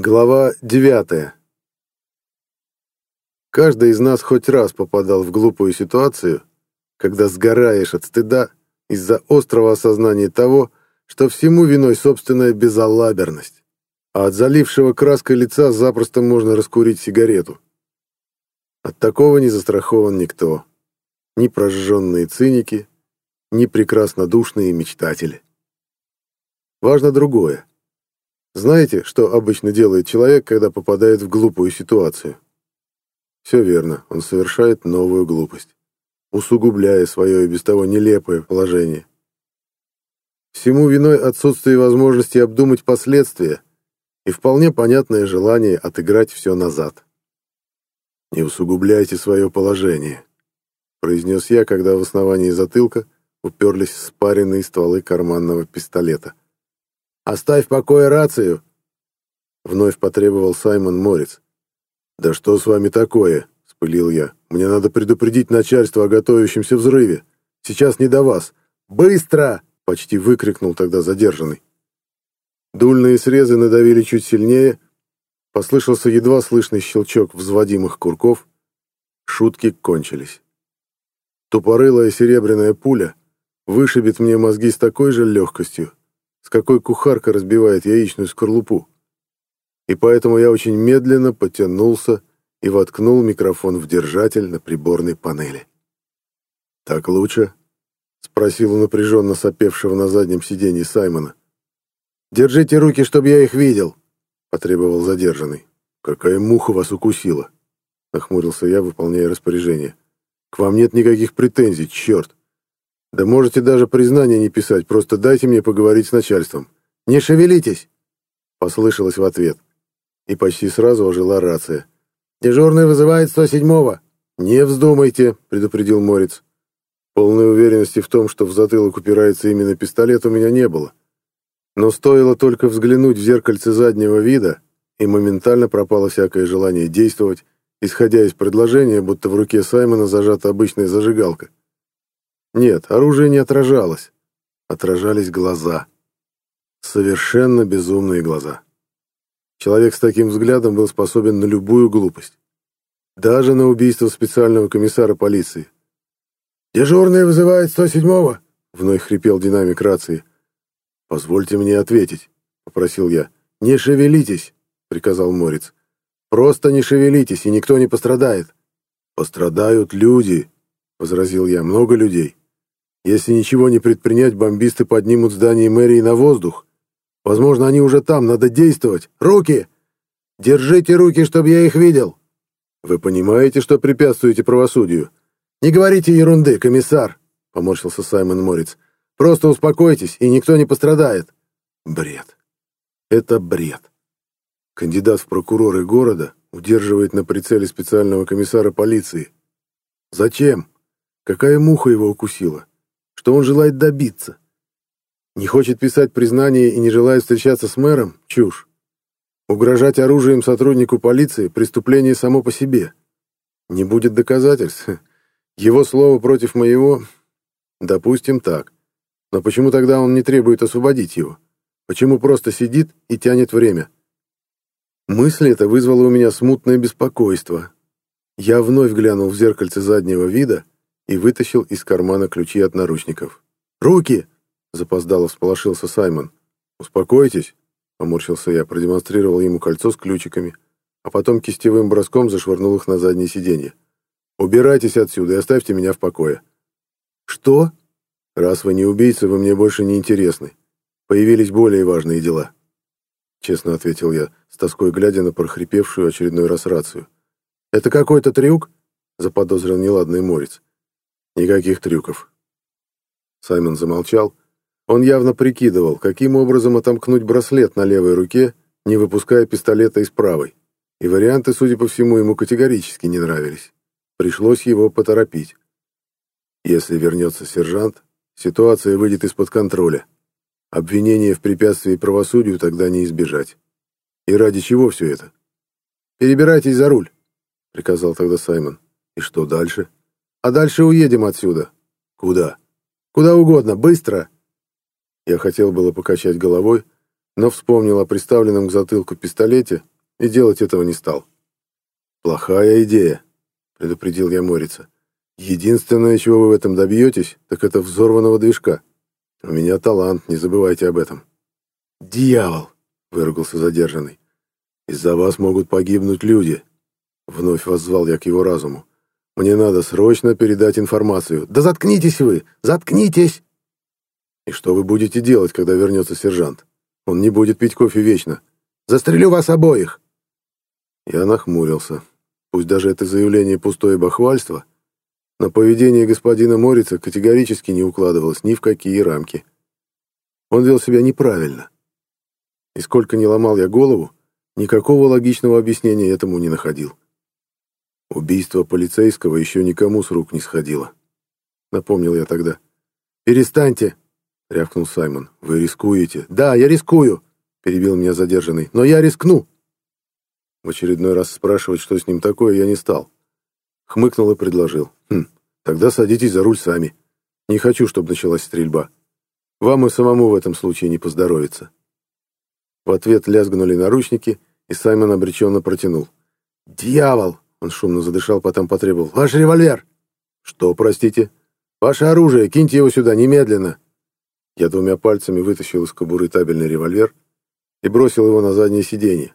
Глава девятая. Каждый из нас хоть раз попадал в глупую ситуацию, когда сгораешь от стыда из-за острого осознания того, что всему виной собственная безалаберность, а от залившего краской лица запросто можно раскурить сигарету. От такого не застрахован никто. Ни прожженные циники, ни прекраснодушные мечтатели. Важно другое. Знаете, что обычно делает человек, когда попадает в глупую ситуацию? Все верно, он совершает новую глупость, усугубляя свое и без того нелепое положение. Всему виной отсутствие возможности обдумать последствия и вполне понятное желание отыграть все назад. «Не усугубляйте свое положение», — произнес я, когда в основании затылка уперлись спаренные стволы карманного пистолета. «Оставь в покое рацию!» Вновь потребовал Саймон Морец. «Да что с вами такое?» — спылил я. «Мне надо предупредить начальство о готовящемся взрыве. Сейчас не до вас. Быстро!» — почти выкрикнул тогда задержанный. Дульные срезы надавили чуть сильнее. Послышался едва слышный щелчок взводимых курков. Шутки кончились. Тупорылая серебряная пуля вышибет мне мозги с такой же легкостью, с какой кухарка разбивает яичную скорлупу. И поэтому я очень медленно потянулся и воткнул микрофон в держатель на приборной панели. «Так лучше?» — спросил у напряженно сопевшего на заднем сиденье Саймона. «Держите руки, чтобы я их видел», — потребовал задержанный. «Какая муха вас укусила?» — нахмурился я, выполняя распоряжение. «К вам нет никаких претензий, черт!» Да можете даже признание не писать, просто дайте мне поговорить с начальством. Не шевелитесь!» Послышалось в ответ. И почти сразу ожила рация. «Дежурный вызывает 107-го!» «Не вздумайте», — предупредил Морец. Полной уверенности в том, что в затылок упирается именно пистолет, у меня не было. Но стоило только взглянуть в зеркальце заднего вида, и моментально пропало всякое желание действовать, исходя из предложения, будто в руке Саймона зажата обычная зажигалка. Нет, оружие не отражалось. Отражались глаза. Совершенно безумные глаза. Человек с таким взглядом был способен на любую глупость. Даже на убийство специального комиссара полиции. «Дежурный вызывает 107-го», — вновь хрипел динамик рации. «Позвольте мне ответить», — попросил я. «Не шевелитесь», — приказал Морец. «Просто не шевелитесь, и никто не пострадает». «Пострадают люди», — возразил я, — «много людей. Если ничего не предпринять, бомбисты поднимут здание мэрии на воздух. Возможно, они уже там, надо действовать. Руки! Держите руки, чтобы я их видел. Вы понимаете, что препятствуете правосудию? Не говорите ерунды, комиссар, поморщился Саймон Морец. Просто успокойтесь, и никто не пострадает. Бред. Это бред. Кандидат в прокуроры города удерживает на прицеле специального комиссара полиции. Зачем? Какая муха его укусила? Что он желает добиться? Не хочет писать признание и не желает встречаться с мэром? Чушь. Угрожать оружием сотруднику полиции – преступление само по себе. Не будет доказательств. Его слово против моего? Допустим, так. Но почему тогда он не требует освободить его? Почему просто сидит и тянет время? Мысль эта вызвала у меня смутное беспокойство. Я вновь глянул в зеркальце заднего вида и вытащил из кармана ключи от наручников. «Руки!» — запоздало всполошился Саймон. «Успокойтесь!» — поморщился я, продемонстрировал ему кольцо с ключиками, а потом кистевым броском зашвырнул их на заднее сиденье. «Убирайтесь отсюда и оставьте меня в покое». «Что?» «Раз вы не убийца, вы мне больше не интересны. Появились более важные дела». Честно ответил я, с тоской глядя на прохрипевшую очередной раз рацию. «Это какой-то трюк?» — заподозрил неладный морец. Никаких трюков. Саймон замолчал. Он явно прикидывал, каким образом отомкнуть браслет на левой руке, не выпуская пистолета из правой. И варианты, судя по всему, ему категорически не нравились. Пришлось его поторопить. Если вернется сержант, ситуация выйдет из-под контроля. Обвинение в препятствии правосудию тогда не избежать. И ради чего все это? «Перебирайтесь за руль», — приказал тогда Саймон. «И что дальше?» А дальше уедем отсюда. Куда? Куда угодно, быстро. Я хотел было покачать головой, но вспомнил о приставленном к затылку пистолете и делать этого не стал. «Плохая идея», — предупредил я Морица. «Единственное, чего вы в этом добьетесь, так это взорванного движка. У меня талант, не забывайте об этом». «Дьявол!» — выругался задержанный. «Из-за вас могут погибнуть люди», — вновь воззвал я к его разуму. «Мне надо срочно передать информацию». «Да заткнитесь вы! Заткнитесь!» «И что вы будете делать, когда вернется сержант? Он не будет пить кофе вечно. Застрелю вас обоих!» Я нахмурился. Пусть даже это заявление пустое бахвальство, но поведение господина Морица категорически не укладывалось ни в какие рамки. Он вел себя неправильно. И сколько ни ломал я голову, Никакого логичного объяснения этому не находил. Убийство полицейского еще никому с рук не сходило. Напомнил я тогда. «Перестаньте!» — рявкнул Саймон. «Вы рискуете?» «Да, я рискую!» — перебил меня задержанный. «Но я рискну!» В очередной раз спрашивать, что с ним такое, я не стал. Хмыкнул и предложил. «Хм, тогда садитесь за руль сами. Не хочу, чтобы началась стрельба. Вам и самому в этом случае не поздоровится». В ответ лязгнули наручники, и Саймон обреченно протянул. «Дьявол!» — он шумно задышал, потом потребовал. «Ваш револьвер!» «Что, простите?» «Ваше оружие! Киньте его сюда, немедленно!» Я двумя пальцами вытащил из кобуры табельный револьвер и бросил его на заднее сиденье.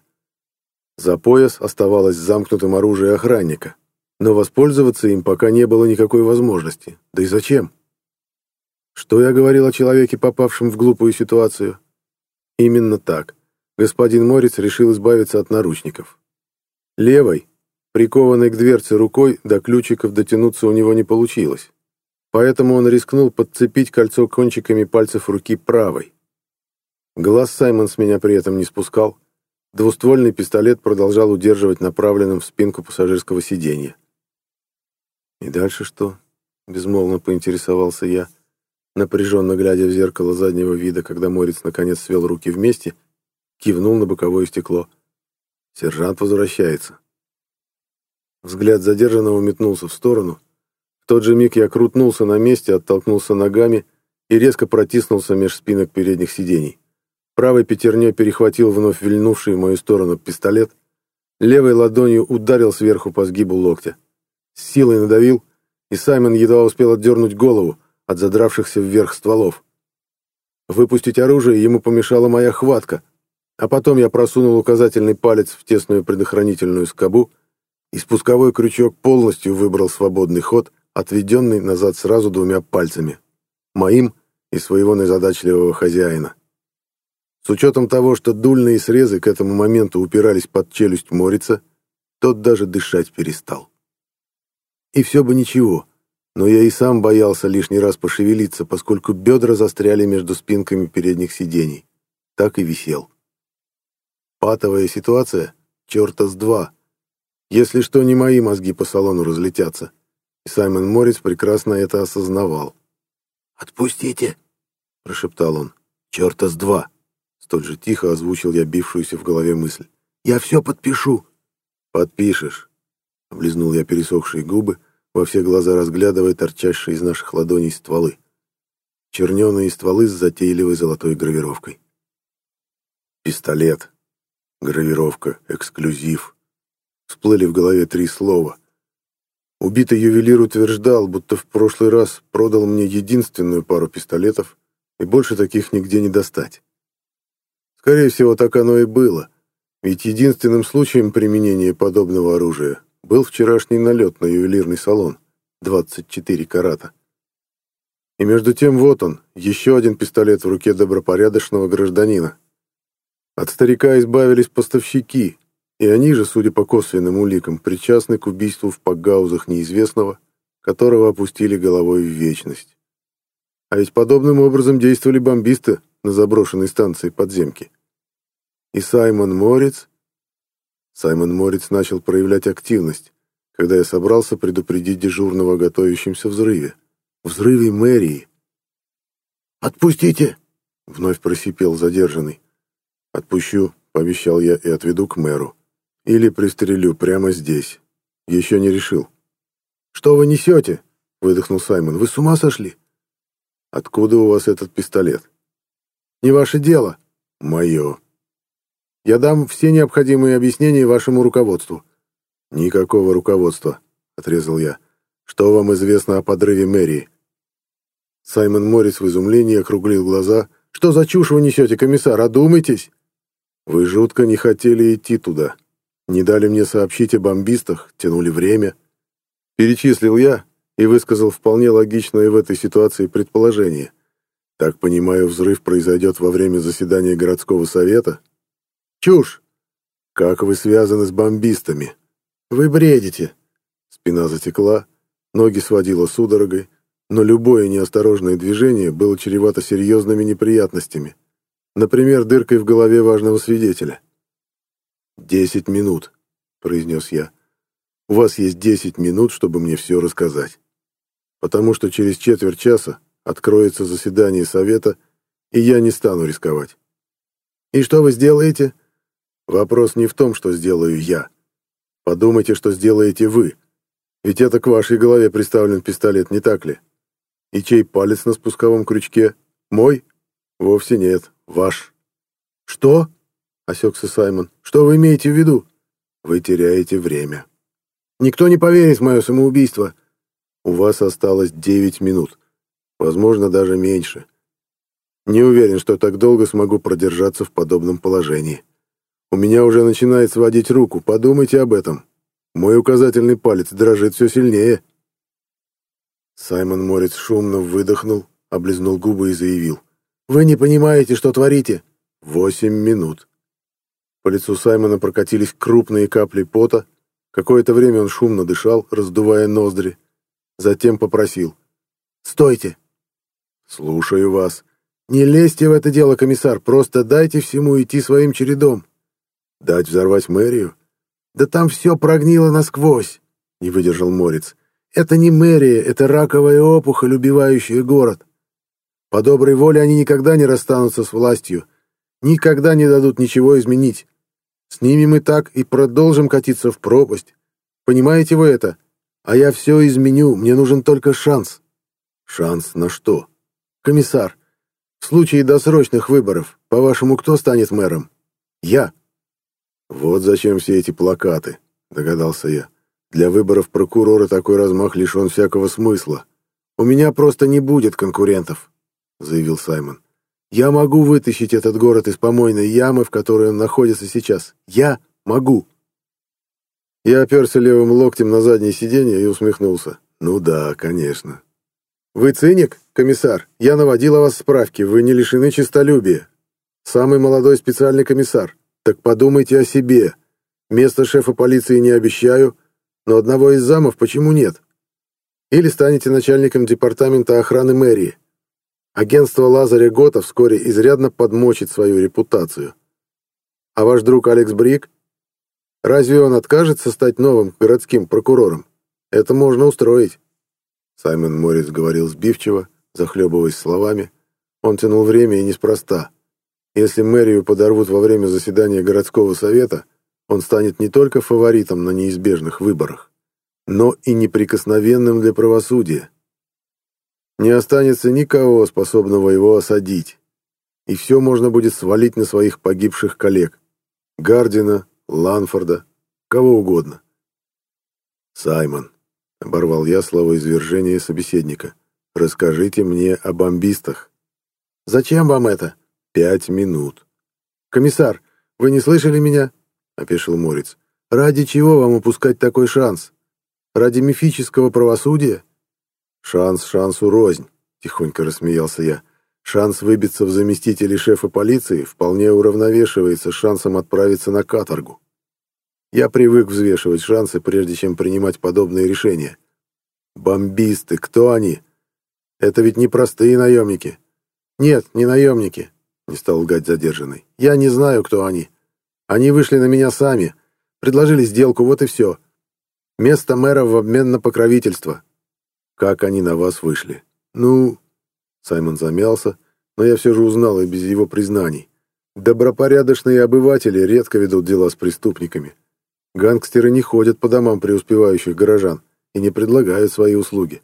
За пояс оставалось замкнутым оружие охранника, но воспользоваться им пока не было никакой возможности. Да и зачем? Что я говорил о человеке, попавшем в глупую ситуацию? Именно так господин Морец решил избавиться от наручников. Левой, прикованной к дверце рукой, до ключиков дотянуться у него не получилось. Поэтому он рискнул подцепить кольцо кончиками пальцев руки правой. Глаз Саймон с меня при этом не спускал. Двуствольный пистолет продолжал удерживать направленным в спинку пассажирского сиденья. «И дальше что?» — безмолвно поинтересовался я, напряженно глядя в зеркало заднего вида, когда Морец наконец свел руки вместе кивнул на боковое стекло. Сержант возвращается. Взгляд задержанного метнулся в сторону. В тот же миг я крутнулся на месте, оттолкнулся ногами и резко протиснулся меж спинок передних сидений. Правой пятерней перехватил вновь вильнувший в мою сторону пистолет, левой ладонью ударил сверху по сгибу локтя. С силой надавил, и Саймон едва успел отдернуть голову от задравшихся вверх стволов. Выпустить оружие ему помешала моя хватка — а потом я просунул указательный палец в тесную предохранительную скобу, и спусковой крючок полностью выбрал свободный ход, отведенный назад сразу двумя пальцами. Моим и своего незадачливого хозяина. С учетом того, что дульные срезы к этому моменту упирались под челюсть Морица, тот даже дышать перестал. И все бы ничего, но я и сам боялся лишний раз пошевелиться, поскольку бедра застряли между спинками передних сидений. Так и висел. Патовая ситуация? Черта с два. Если что, не мои мозги по салону разлетятся. И Саймон Моррис прекрасно это осознавал. «Отпустите!» — прошептал он. «Черта с два!» Столь же тихо озвучил я бившуюся в голове мысль. «Я все подпишу!» «Подпишешь!» — облизнул я пересохшие губы, во все глаза разглядывая торчащие из наших ладоней стволы. Черненые стволы с затейливой золотой гравировкой. Пистолет. Гравировка, эксклюзив. Всплыли в голове три слова. Убитый ювелир утверждал, будто в прошлый раз продал мне единственную пару пистолетов, и больше таких нигде не достать. Скорее всего, так оно и было, ведь единственным случаем применения подобного оружия был вчерашний налет на ювелирный салон, 24 карата. И между тем вот он, еще один пистолет в руке добропорядочного гражданина, от старика избавились поставщики, и они же, судя по косвенным уликам, причастны к убийству в пакгаузах неизвестного, которого опустили головой в вечность. А ведь подобным образом действовали бомбисты на заброшенной станции подземки. И Саймон Морец... Саймон Морец начал проявлять активность, когда я собрался предупредить дежурного о готовящемся взрыве. Взрыве мэрии. «Отпустите!» — вновь просипел задержанный. «Отпущу», — пообещал я и отведу к мэру. «Или пристрелю прямо здесь. Еще не решил». «Что вы несете?» — выдохнул Саймон. «Вы с ума сошли?» «Откуда у вас этот пистолет?» «Не ваше дело», — Мое. Я дам все необходимые объяснения вашему руководству. Никакого руководства, отрезал я. Что вам известно о подрыве мэрии? Саймон Моррис в изумлении округлил глаза. Что за чушь вы несете, комиссар? Одумайтесь. Вы жутко не хотели идти туда. Не дали мне сообщить о бомбистах, тянули время. Перечислил я и высказал вполне логичное в этой ситуации предположение. Так понимаю, взрыв произойдет во время заседания городского совета? Чушь! Как вы связаны с бомбистами? Вы бредите. Спина затекла, ноги сводила судорогой, но любое неосторожное движение было чревато серьезными неприятностями. Например, дыркой в голове важного свидетеля. «Десять минут», — произнес я. «У вас есть десять минут, чтобы мне все рассказать. Потому что через четверть часа откроется заседание совета, и я не стану рисковать». «И что вы сделаете?» «Вопрос не в том, что сделаю я. Подумайте, что сделаете вы. Ведь это к вашей голове приставлен пистолет, не так ли? И чей палец на спусковом крючке? Мой? Вовсе нет. Ваш. Что? Осекся Саймон. Что вы имеете в виду? Вы теряете время. Никто не поверит в мое самоубийство. У вас осталось девять минут. Возможно, даже меньше. Не уверен, что так долго смогу продержаться в подобном положении. У меня уже начинает сводить руку. Подумайте об этом. Мой указательный палец дрожит все сильнее. Саймон Морец шумно выдохнул, облизнул губы и заявил. Вы не понимаете, что творите. Восемь минут. По лицу Саймона прокатились крупные капли пота. Какое-то время он шумно дышал, раздувая ноздри. Затем попросил. «Стойте!» «Слушаю вас. Не лезьте в это дело, комиссар, просто дайте всему идти своим чередом. Дать взорвать мэрию? Да там все прогнило насквозь!» Не выдержал Морец. «Это не мэрия, это раковая опухоль, убивающая город. По доброй воле они никогда не расстанутся с властью, никогда не дадут ничего изменить. С ними мы так и продолжим катиться в пропасть. Понимаете вы это? А я все изменю, мне нужен только шанс. Шанс на что? Комиссар, в случае досрочных выборов, по-вашему, кто станет мэром? Я. Вот зачем все эти плакаты, догадался я. Для выборов прокурора такой размах лишен всякого смысла. У меня просто не будет конкурентов заявил Саймон. «Я могу вытащить этот город из помойной ямы, в которой он находится сейчас. Я могу!» Я оперся левым локтем на заднее сиденье и усмехнулся. «Ну да, конечно». «Вы циник, комиссар? Я наводил о вас справки. Вы не лишены честолюбия. Самый молодой специальный комиссар. Так подумайте о себе. Место шефа полиции не обещаю, но одного из замов почему нет? Или станете начальником департамента охраны мэрии. Агентство Лазаря Гота вскоре изрядно подмочит свою репутацию. А ваш друг Алекс Брик? Разве он откажется стать новым городским прокурором? Это можно устроить. Саймон Моррис говорил сбивчиво, захлебываясь словами. Он тянул время и неспроста. Если мэрию подорвут во время заседания городского совета, он станет не только фаворитом на неизбежных выборах, но и неприкосновенным для правосудия. Не останется никого, способного его осадить. И все можно будет свалить на своих погибших коллег. Гардина, Ланфорда, кого угодно. «Саймон», — оборвал я слово извержения собеседника, — «расскажите мне о бомбистах». «Зачем вам это?» «Пять минут». «Комиссар, вы не слышали меня?» — опешил Морец. «Ради чего вам упускать такой шанс? Ради мифического правосудия?» «Шанс шансу рознь», — тихонько рассмеялся я. «Шанс выбиться в заместители шефа полиции вполне уравновешивается шансом отправиться на каторгу. Я привык взвешивать шансы, прежде чем принимать подобные решения. Бомбисты, кто они? Это ведь не простые наемники». «Нет, не наемники», — не стал лгать задержанный. «Я не знаю, кто они. Они вышли на меня сами, предложили сделку, вот и все. Место мэра в обмен на покровительство. Как они на вас вышли? Ну, Саймон замялся, но я все же узнал и без его признаний. Добропорядочные обыватели редко ведут дела с преступниками. Гангстеры не ходят по домам преуспевающих горожан и не предлагают свои услуги.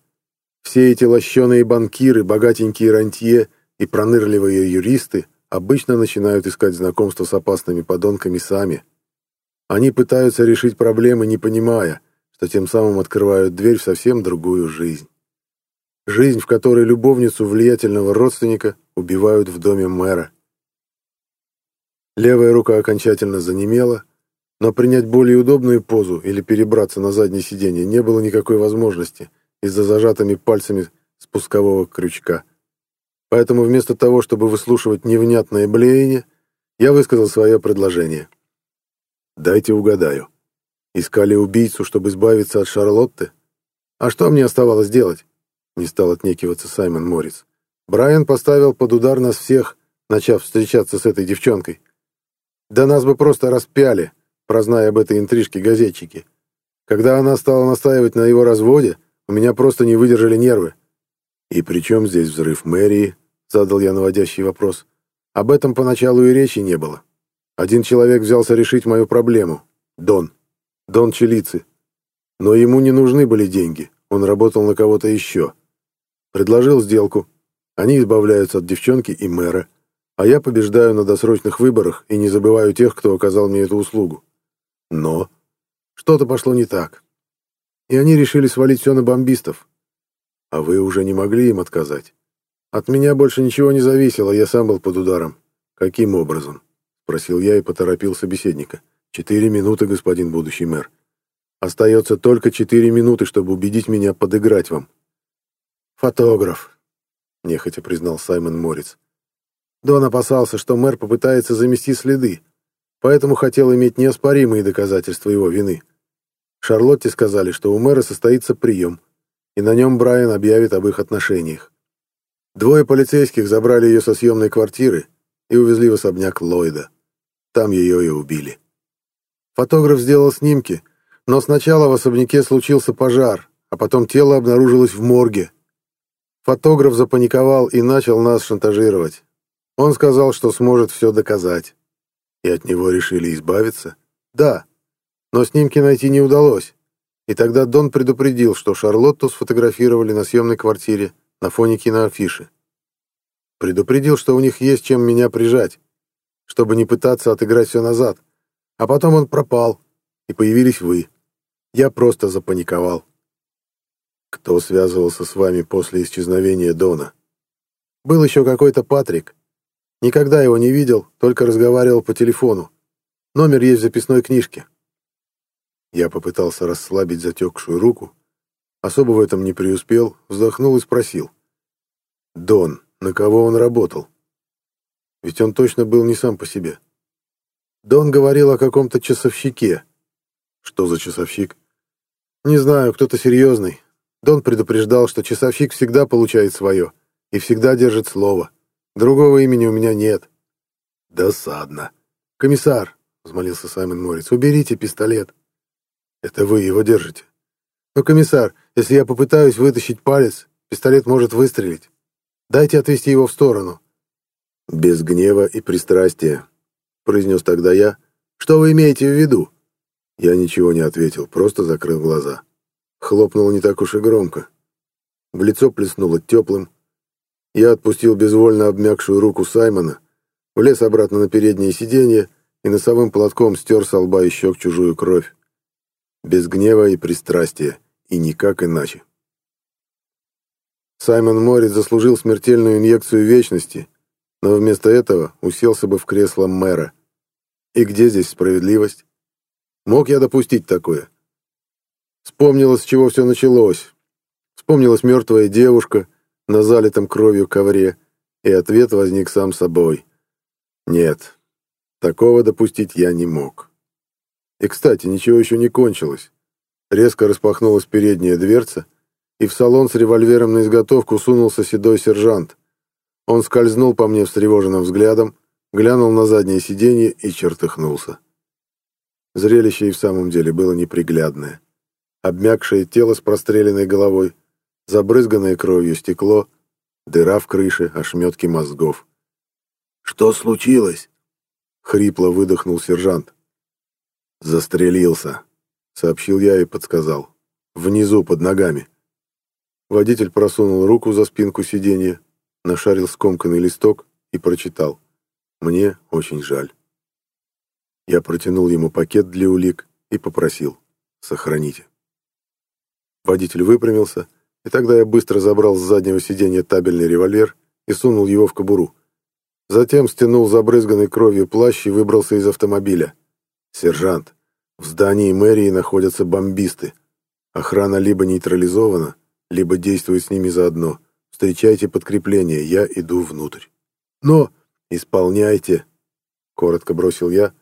Все эти лощеные банкиры, богатенькие рантье и пронырливые юристы обычно начинают искать знакомство с опасными подонками сами. Они пытаются решить проблемы, не понимая, что тем самым открывают дверь в совсем другую жизнь. Жизнь, в которой любовницу влиятельного родственника убивают в доме мэра. Левая рука окончательно занемела, но принять более удобную позу или перебраться на заднее сиденье не было никакой возможности из-за зажатыми пальцами спускового крючка. Поэтому вместо того, чтобы выслушивать невнятное блеяние, я высказал свое предложение. «Дайте угадаю. Искали убийцу, чтобы избавиться от Шарлотты? А что мне оставалось делать?» Не стал отнекиваться Саймон Моррис. «Брайан поставил под удар нас всех, начав встречаться с этой девчонкой. Да нас бы просто распяли, прозная об этой интрижке газетчики. Когда она стала настаивать на его разводе, у меня просто не выдержали нервы. «И при чем здесь взрыв мэрии?» — задал я наводящий вопрос. «Об этом поначалу и речи не было. Один человек взялся решить мою проблему. Дон. Дон Челицы. Но ему не нужны были деньги. Он работал на кого-то еще. Предложил сделку. Они избавляются от девчонки и мэра. А я побеждаю на досрочных выборах и не забываю тех, кто оказал мне эту услугу. Но что-то пошло не так. И они решили свалить все на бомбистов. А вы уже не могли им отказать. От меня больше ничего не зависело, я сам был под ударом. Каким образом? Спросил я и поторопил собеседника. Четыре минуты, господин будущий мэр. Остается только четыре минуты, чтобы убедить меня подыграть вам. Фотограф, нехотя признал Саймон Морец. Дон опасался, что мэр попытается замести следы, поэтому хотел иметь неоспоримые доказательства его вины. Шарлотте сказали, что у мэра состоится прием, и на нем Брайан объявит об их отношениях. Двое полицейских забрали ее со съемной квартиры и увезли в особняк Ллойда. Там ее и убили. Фотограф сделал снимки, но сначала в особняке случился пожар, а потом тело обнаружилось в морге. Фотограф запаниковал и начал нас шантажировать. Он сказал, что сможет все доказать. И от него решили избавиться? Да, но снимки найти не удалось. И тогда Дон предупредил, что Шарлотту сфотографировали на съемной квартире на фоне киноафиши. Предупредил, что у них есть чем меня прижать, чтобы не пытаться отыграть все назад. А потом он пропал, и появились вы. Я просто запаниковал. Кто связывался с вами после исчезновения Дона? Был еще какой-то Патрик. Никогда его не видел, только разговаривал по телефону. Номер есть в записной книжке. Я попытался расслабить затекшую руку, особо в этом не преуспел, вздохнул и спросил. «Дон, на кого он работал?» Ведь он точно был не сам по себе. Дон говорил о каком-то часовщике. Что за часовщик? Не знаю, кто-то серьезный. Дон предупреждал, что часовщик всегда получает свое и всегда держит слово. Другого имени у меня нет. Досадно. Комиссар, взмолился Саймон Морец, уберите пистолет. Это вы его держите. Но, комиссар, если я попытаюсь вытащить палец, пистолет может выстрелить. Дайте отвести его в сторону. Без гнева и пристрастия, произнес тогда я. Что вы имеете в виду? Я ничего не ответил, просто закрыл глаза. Хлопнуло не так уж и громко. В лицо плеснуло теплым. Я отпустил безвольно обмякшую руку Саймона, влез обратно на переднее сиденье и носовым платком стер со лба и щек чужую кровь без гнева и пристрастия, и никак иначе. Саймон Моррис заслужил смертельную инъекцию вечности, но вместо этого уселся бы в кресло мэра. И где здесь справедливость? Мог я допустить такое? Вспомнилось, с чего все началось. Вспомнилась мертвая девушка на залитом кровью ковре, и ответ возник сам собой. Нет, такого допустить я не мог. И, кстати, ничего еще не кончилось. Резко распахнулась передняя дверца, и в салон с револьвером на изготовку сунулся седой сержант. Он скользнул по мне встревоженным взглядом, глянул на заднее сиденье и чертыхнулся. Зрелище и в самом деле было неприглядное. Обмякшее тело с простреленной головой, забрызганное кровью стекло, дыра в крыше, ошметки мозгов. «Что случилось?» — хрипло выдохнул сержант. «Застрелился», — сообщил я и подсказал. «Внизу, под ногами». Водитель просунул руку за спинку сиденья, нашарил скомканный листок и прочитал. Мне очень жаль. Я протянул ему пакет для улик и попросил «Сохраните». Водитель выпрямился, и тогда я быстро забрал с заднего сиденья табельный револьвер и сунул его в кобуру. Затем стянул забрызганный кровью плащ и выбрался из автомобиля. «Сержант, в здании мэрии находятся бомбисты. Охрана либо нейтрализована, либо действует с ними заодно. Встречайте подкрепление, я иду внутрь». «Но...» «Исполняйте», — коротко бросил я,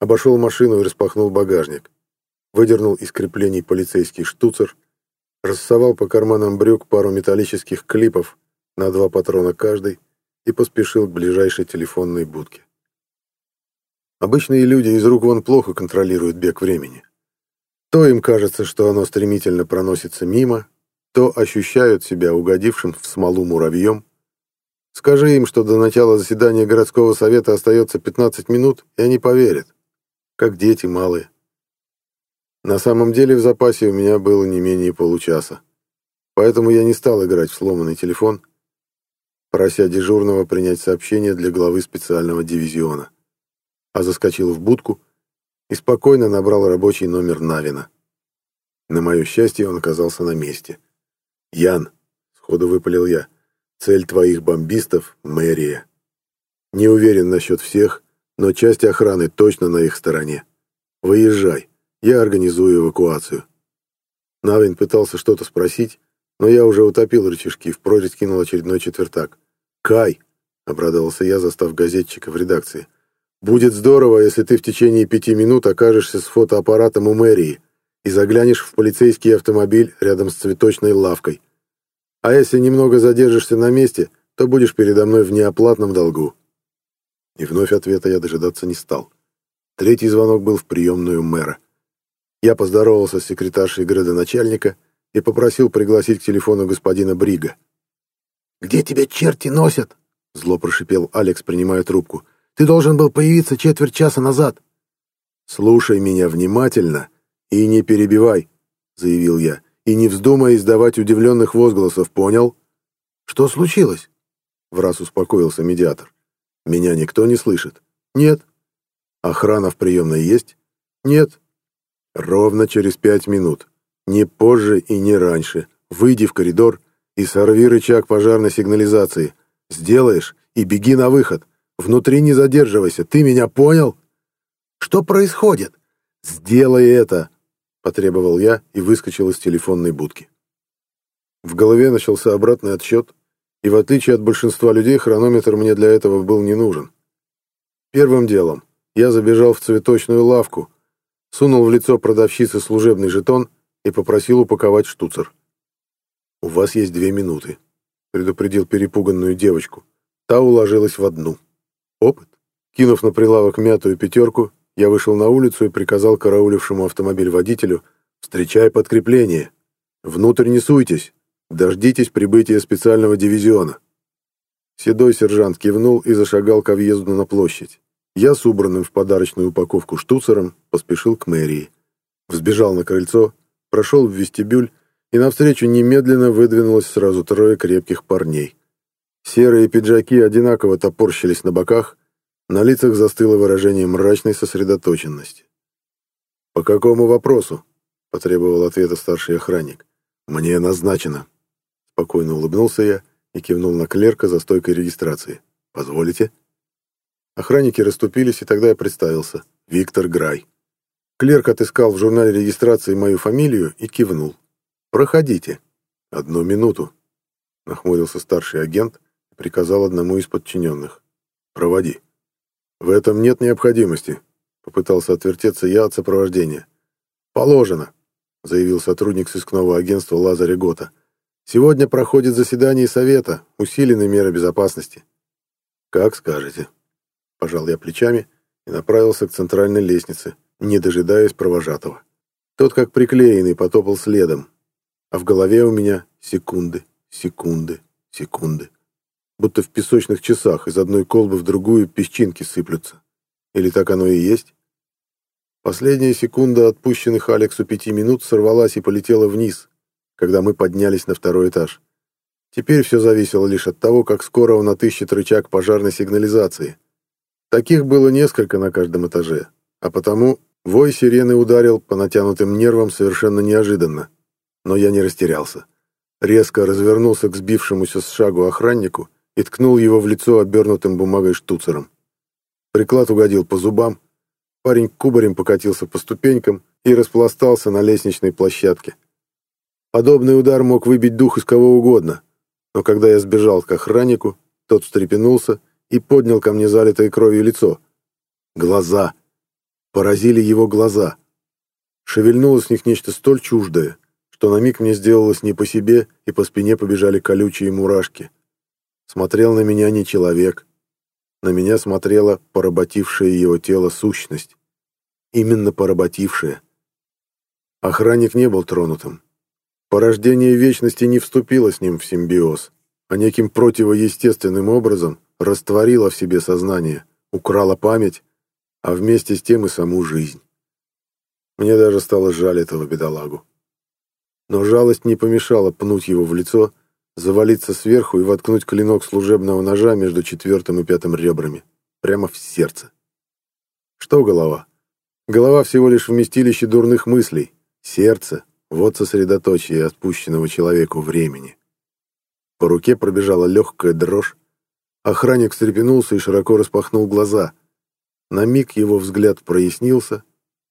обошел машину и распахнул багажник. Выдернул из креплений полицейский штуцер, рассовал по карманам брюк пару металлических клипов на два патрона каждый и поспешил к ближайшей телефонной будке. Обычные люди из рук вон плохо контролируют бег времени. То им кажется, что оно стремительно проносится мимо, то ощущают себя угодившим в смолу муравьем. Скажи им, что до начала заседания городского совета остается 15 минут, и они поверят. Как дети малые. На самом деле в запасе у меня было не менее получаса. Поэтому я не стал играть в сломанный телефон, прося дежурного принять сообщение для главы специального дивизиона, а заскочил в будку и спокойно набрал рабочий номер Навина. На мое счастье, он оказался на месте. «Ян», — сходу выпалил я, — «цель твоих бомбистов — мэрия. Не уверен насчет всех, но часть охраны точно на их стороне. Выезжай, я организую эвакуацию». Навин пытался что-то спросить, но я уже утопил рычажки, в прорезь кинул очередной четвертак. «Кай!» — обрадовался я, застав газетчика в редакции. «Будет здорово, если ты в течение пяти минут окажешься с фотоаппаратом у мэрии и заглянешь в полицейский автомобиль рядом с цветочной лавкой. А если немного задержишься на месте, то будешь передо мной в неоплатном долгу». И вновь ответа я дожидаться не стал. Третий звонок был в приемную мэра. Я поздоровался с секретаршей градоначальника и попросил пригласить к телефону господина Брига. «Где тебя черти носят?» — зло прошипел Алекс, принимая трубку. «Ты должен был появиться четверть часа назад». «Слушай меня внимательно и не перебивай», — заявил я. «И не вздумай издавать удивленных возгласов, понял?» «Что случилось?» — враз успокоился медиатор. «Меня никто не слышит?» «Нет». «Охрана в приемной есть?» «Нет». «Ровно через пять минут. Не позже и не раньше. Выйди в коридор и сорви рычаг пожарной сигнализации. Сделаешь и беги на выход. Внутри не задерживайся. Ты меня понял? Что происходит? Сделай это, потребовал я и выскочил из телефонной будки. В голове начался обратный отсчет, и в отличие от большинства людей хронометр мне для этого был не нужен. Первым делом я забежал в цветочную лавку, сунул в лицо продавщице служебный жетон и попросил упаковать штуцер. «У вас есть две минуты», — предупредил перепуганную девочку. Та уложилась в одну. Опыт. Кинув на прилавок мятую пятерку, я вышел на улицу и приказал караулившему автомобиль водителю «Встречай подкрепление! Внутрь не суйтесь! Дождитесь прибытия специального дивизиона!» Седой сержант кивнул и зашагал ко въезду на площадь. Я с убранным в подарочную упаковку штуцером поспешил к мэрии. Взбежал на крыльцо, прошел в вестибюль и навстречу немедленно выдвинулось сразу трое крепких парней. Серые пиджаки одинаково топорщились на боках, на лицах застыло выражение мрачной сосредоточенности. «По какому вопросу?» — потребовал ответа старший охранник. «Мне назначено». Спокойно улыбнулся я и кивнул на клерка за стойкой регистрации. «Позволите?» Охранники расступились, и тогда я представился. Виктор Грай. Клерк отыскал в журнале регистрации мою фамилию и кивнул. «Проходите». «Одну минуту», — нахмурился старший агент и приказал одному из подчиненных. «Проводи». «В этом нет необходимости», — попытался отвертеться я от сопровождения. «Положено», — заявил сотрудник сыскного агентства Лазаря Гота. «Сегодня проходит заседание совета, усиленной меры безопасности». «Как скажете», — пожал я плечами и направился к центральной лестнице, не дожидаясь провожатого. Тот, как приклеенный, потопал следом, а в голове у меня секунды, секунды, секунды. Будто в песочных часах из одной колбы в другую песчинки сыплются. Или так оно и есть? Последняя секунда отпущенных Алексу пяти минут сорвалась и полетела вниз, когда мы поднялись на второй этаж. Теперь все зависело лишь от того, как скоро он отыщет рычаг пожарной сигнализации. Таких было несколько на каждом этаже, а потому вой сирены ударил по натянутым нервам совершенно неожиданно. Но я не растерялся. Резко развернулся к сбившемуся с шагу охраннику и ткнул его в лицо обернутым бумагой штуцером. Приклад угодил по зубам, парень кубарем покатился по ступенькам и распластался на лестничной площадке. Подобный удар мог выбить дух из кого угодно, но когда я сбежал к охраннику, тот встрепенулся и поднял ко мне залитое кровью лицо. Глаза. Поразили его глаза. Шевельнулось в них нечто столь чуждое, что на миг мне сделалось не по себе, и по спине побежали колючие мурашки. Смотрел на меня не человек. На меня смотрела поработившая его тело сущность. Именно поработившая. Охранник не был тронутым. Порождение вечности не вступило с ним в симбиоз, а неким противоестественным образом растворило в себе сознание, украло память, а вместе с тем и саму жизнь. Мне даже стало жаль этого бедолагу. Но жалость не помешала пнуть его в лицо, завалиться сверху и воткнуть клинок служебного ножа между четвертым и пятым ребрами, прямо в сердце. Что голова? Голова всего лишь вместилище дурных мыслей. Сердце вот сосредоточие отпущенного человеку времени. По руке пробежала легкая дрожь. Охранник встрепенулся и широко распахнул глаза. На миг его взгляд прояснился,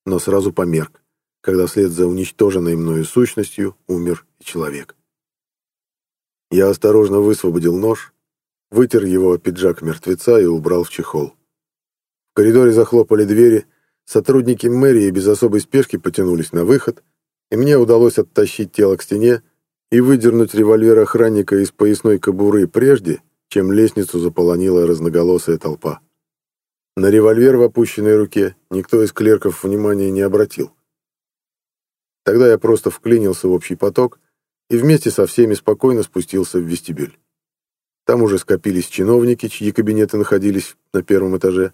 но сразу померк, когда вслед за уничтоженной мною сущностью умер человек. Я осторожно высвободил нож, вытер его о пиджак мертвеца и убрал в чехол. В коридоре захлопали двери, сотрудники мэрии без особой спешки потянулись на выход — и мне удалось оттащить тело к стене и выдернуть револьвер охранника из поясной кобуры прежде, чем лестницу заполонила разноголосая толпа. На револьвер в опущенной руке никто из клерков внимания не обратил. Тогда я просто вклинился в общий поток и вместе со всеми спокойно спустился в вестибюль. Там уже скопились чиновники, чьи кабинеты находились на первом этаже,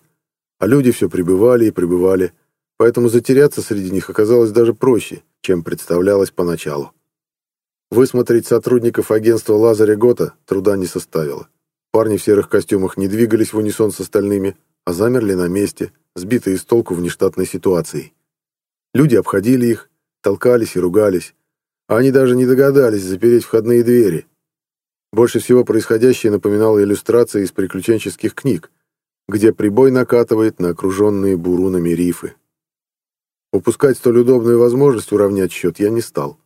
а люди все прибывали и прибывали, поэтому затеряться среди них оказалось даже проще, чем представлялось поначалу. Высмотреть сотрудников агентства Лазаря Гота труда не составило. Парни в серых костюмах не двигались в унисон с остальными, а замерли на месте, сбитые с толку внештатной ситуацией. Люди обходили их, толкались и ругались, они даже не догадались запереть входные двери. Больше всего происходящее напоминало иллюстрации из приключенческих книг, где прибой накатывает на окруженные бурунами рифы. Упускать столь удобную возможность уравнять счет я не стал.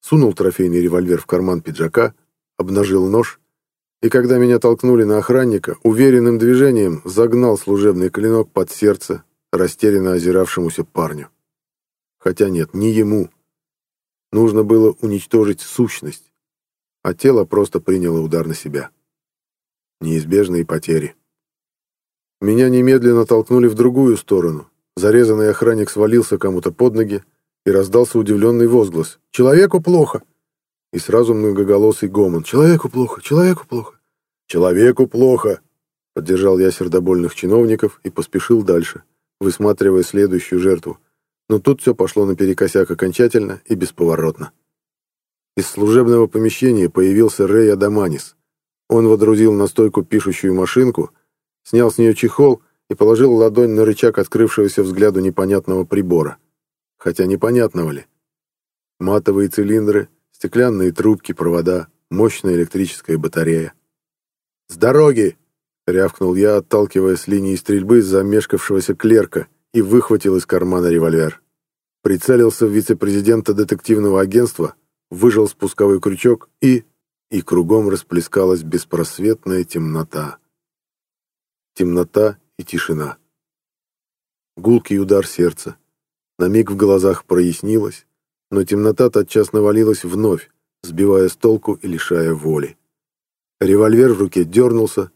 Сунул трофейный револьвер в карман пиджака, обнажил нож, и когда меня толкнули на охранника, уверенным движением загнал служебный клинок под сердце растерянно озиравшемуся парню. Хотя нет, не ему. Нужно было уничтожить сущность, а тело просто приняло удар на себя. Неизбежные потери. Меня немедленно толкнули в другую сторону, Зарезанный охранник свалился кому-то под ноги, и раздался удивленный возглас. «Человеку плохо!» И сразу многоголосый гомон. «Человеку плохо! Человеку плохо!» «Человеку плохо!» Поддержал я сердобольных чиновников и поспешил дальше, высматривая следующую жертву. Но тут все пошло наперекосяк окончательно и бесповоротно. Из служебного помещения появился Рэй Адаманис. Он водрузил на стойку пишущую машинку, снял с нее чехол и положил ладонь на рычаг открывшегося взгляду непонятного прибора. Хотя непонятного ли? Матовые цилиндры, стеклянные трубки, провода, мощная электрическая батарея. «С дороги!» — рявкнул я, отталкивая с линии стрельбы замешкавшегося клерка и выхватил из кармана револьвер. Прицелился в вице-президента детективного агентства, выжал спусковой крючок и... И кругом расплескалась беспросветная темнота. Темнота и тишина. Гулкий удар сердца. На миг в глазах прояснилось, но темнота тотчас навалилась вновь, сбивая с толку и лишая воли. Револьвер в руке дернулся,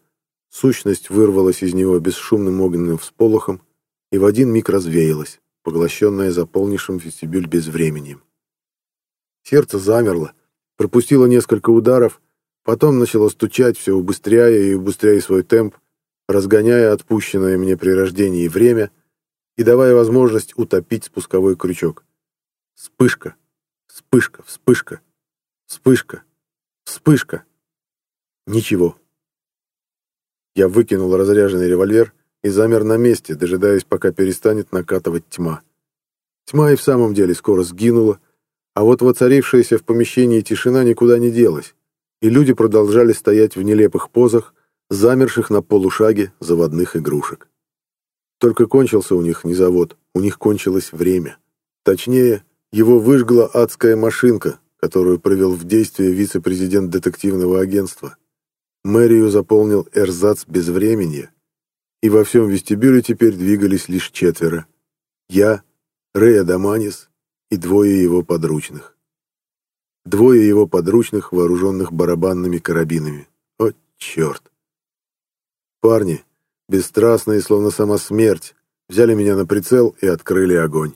сущность вырвалась из него бесшумным огненным всполохом и в один миг развеялась, поглощенная заполнившим вестибюль безвременем. Сердце замерло, пропустило несколько ударов, потом начало стучать, все убыстряя и убыстряя свой темп, разгоняя отпущенное мне при рождении время и давая возможность утопить спусковой крючок. Вспышка, вспышка, вспышка, вспышка, вспышка. Ничего. Я выкинул разряженный револьвер и замер на месте, дожидаясь, пока перестанет накатывать тьма. Тьма и в самом деле скоро сгинула, а вот воцарившаяся в помещении тишина никуда не делась, и люди продолжали стоять в нелепых позах, замерших на полушаге заводных игрушек. Только кончился у них не завод, у них кончилось время. Точнее, его выжгла адская машинка, которую привел в действие вице-президент детективного агентства. Мэрию заполнил эрзац безвременья, и во всем вестибюле теперь двигались лишь четверо. Я, Рэй Адаманис и двое его подручных. Двое его подручных, вооруженных барабанными карабинами. О, черт! Парни, бесстрастные, словно сама смерть, взяли меня на прицел и открыли огонь.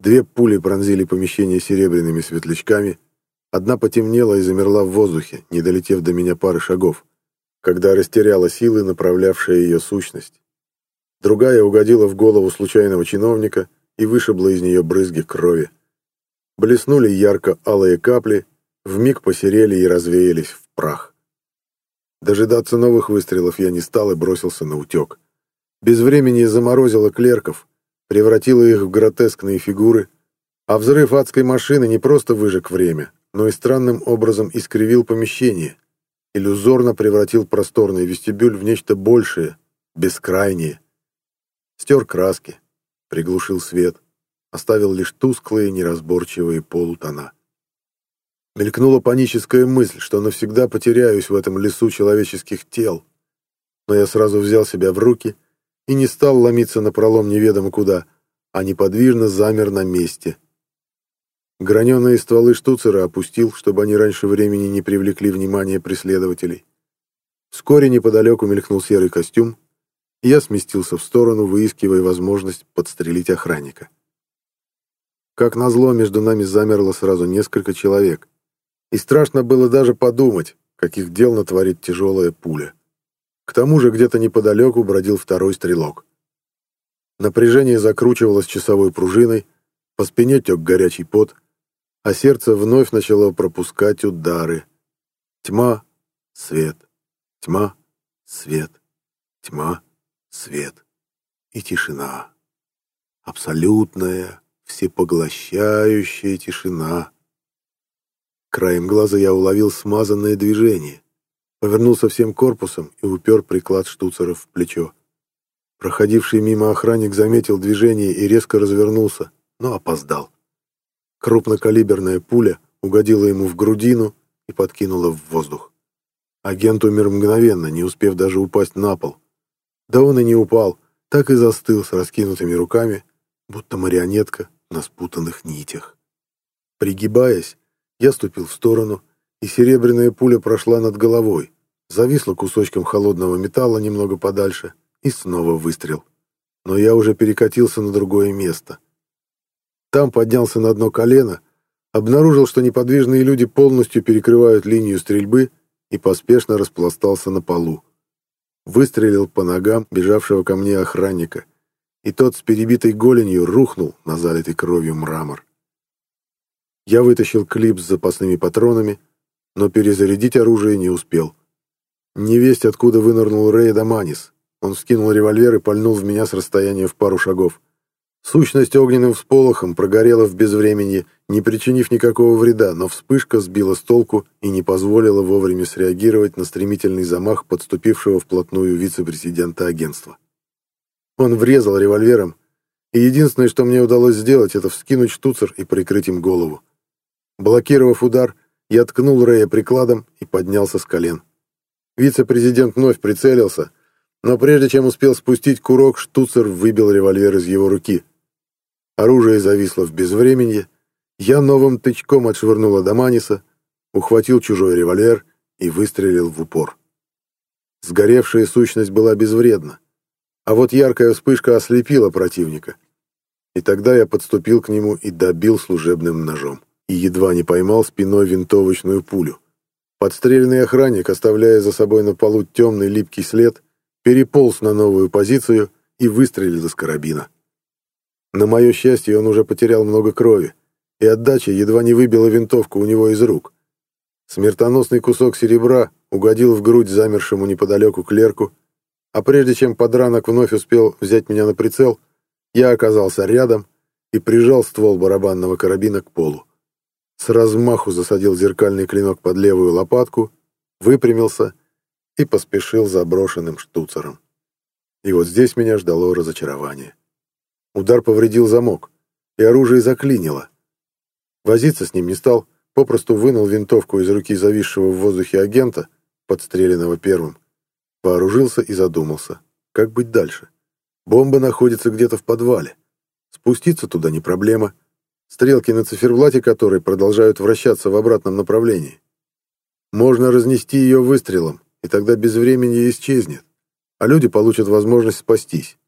Две пули пронзили помещение серебряными светлячками, одна потемнела и замерла в воздухе, не долетев до меня пары шагов, когда растеряла силы, направлявшая ее сущность. Другая угодила в голову случайного чиновника и вышибла из нее брызги крови. Блеснули ярко-алые капли, вмиг посерели и развеялись в прах. Дожидаться новых выстрелов я не стал и бросился на утек. Без времени заморозило клерков, превратило их в гротескные фигуры, а взрыв адской машины не просто выжег время, но и странным образом искривил помещение, иллюзорно превратил просторный вестибюль в нечто большее, бескрайнее. Стер краски, приглушил свет, оставил лишь тусклые неразборчивые полутона. Мелькнула паническая мысль, что навсегда потеряюсь в этом лесу человеческих тел. Но я сразу взял себя в руки и не стал ломиться на пролом неведомо куда, а неподвижно замер на месте. Граненые стволы штуцера опустил, чтобы они раньше времени не привлекли внимание преследователей. Вскоре неподалеку мелькнул серый костюм, и я сместился в сторону, выискивая возможность подстрелить охранника. Как назло, между нами замерло сразу несколько человек. И страшно было даже подумать, каких дел натворит тяжелая пуля. К тому же где-то неподалеку бродил второй стрелок. Напряжение закручивалось часовой пружиной, по спине тек горячий пот, а сердце вновь начало пропускать удары. Тьма, свет, тьма, свет, тьма, свет и тишина. Абсолютная, всепоглощающая тишина. Краем глаза я уловил смазанное движение. Повернулся всем корпусом и упер приклад штуцера в плечо. Проходивший мимо охранник заметил движение и резко развернулся, но опоздал. Крупнокалиберная пуля угодила ему в грудину и подкинула в воздух. Агент умер мгновенно, не успев даже упасть на пол. Да он и не упал, так и застыл с раскинутыми руками, будто марионетка на спутанных нитях. Пригибаясь, я ступил в сторону, и серебряная пуля прошла над головой, зависла кусочком холодного металла немного подальше, и снова выстрел. Но я уже перекатился на другое место. Там поднялся на одно колено, обнаружил, что неподвижные люди полностью перекрывают линию стрельбы и поспешно распластался на полу. Выстрелил по ногам бежавшего ко мне охранника, и тот с перебитой голенью рухнул на залитый кровью мрамор. Я вытащил клип с запасными патронами, но перезарядить оружие не успел. Невесть, откуда вынырнул Рэй Даманис. Он вскинул револьвер и пальнул в меня с расстояния в пару шагов. Сущность огненным всполохом прогорела в безвременье, не причинив никакого вреда, но вспышка сбила с толку и не позволила вовремя среагировать на стремительный замах подступившего вплотную вице-президента агентства. Он врезал револьвером, и единственное, что мне удалось сделать, это вскинуть штуцер и прикрыть им голову. Блокировав удар, я ткнул Рэя прикладом и поднялся с колен. Вице-президент вновь прицелился, но прежде чем успел спустить курок, штуцер выбил револьвер из его руки. Оружие зависло в безвременье, я новым тычком отшвырнул Адаманиса, ухватил чужой револьвер и выстрелил в упор. Сгоревшая сущность была безвредна, а вот яркая вспышка ослепила противника. И тогда я подступил к нему и добил служебным ножом и едва не поймал спиной винтовочную пулю. Подстрельный охранник, оставляя за собой на полу темный липкий след, переполз на новую позицию и выстрелил из карабина. На мое счастье, он уже потерял много крови, и отдача едва не выбила винтовку у него из рук. Смертоносный кусок серебра угодил в грудь замершему неподалеку клерку, а прежде чем подранок вновь успел взять меня на прицел, я оказался рядом и прижал ствол барабанного карабина к полу. С размаху засадил зеркальный клинок под левую лопатку, выпрямился и поспешил за брошенным штуцером. И вот здесь меня ждало разочарование. Удар повредил замок, и оружие заклинило. Возиться с ним не стал, попросту вынул винтовку из руки зависшего в воздухе агента, подстреленного первым, вооружился и задумался, как быть дальше. Бомба находится где-то в подвале. Спуститься туда не проблема. Стрелки на циферблате которой продолжают вращаться в обратном направлении. Можно разнести ее выстрелом, и тогда безвременье исчезнет, а люди получат возможность спастись.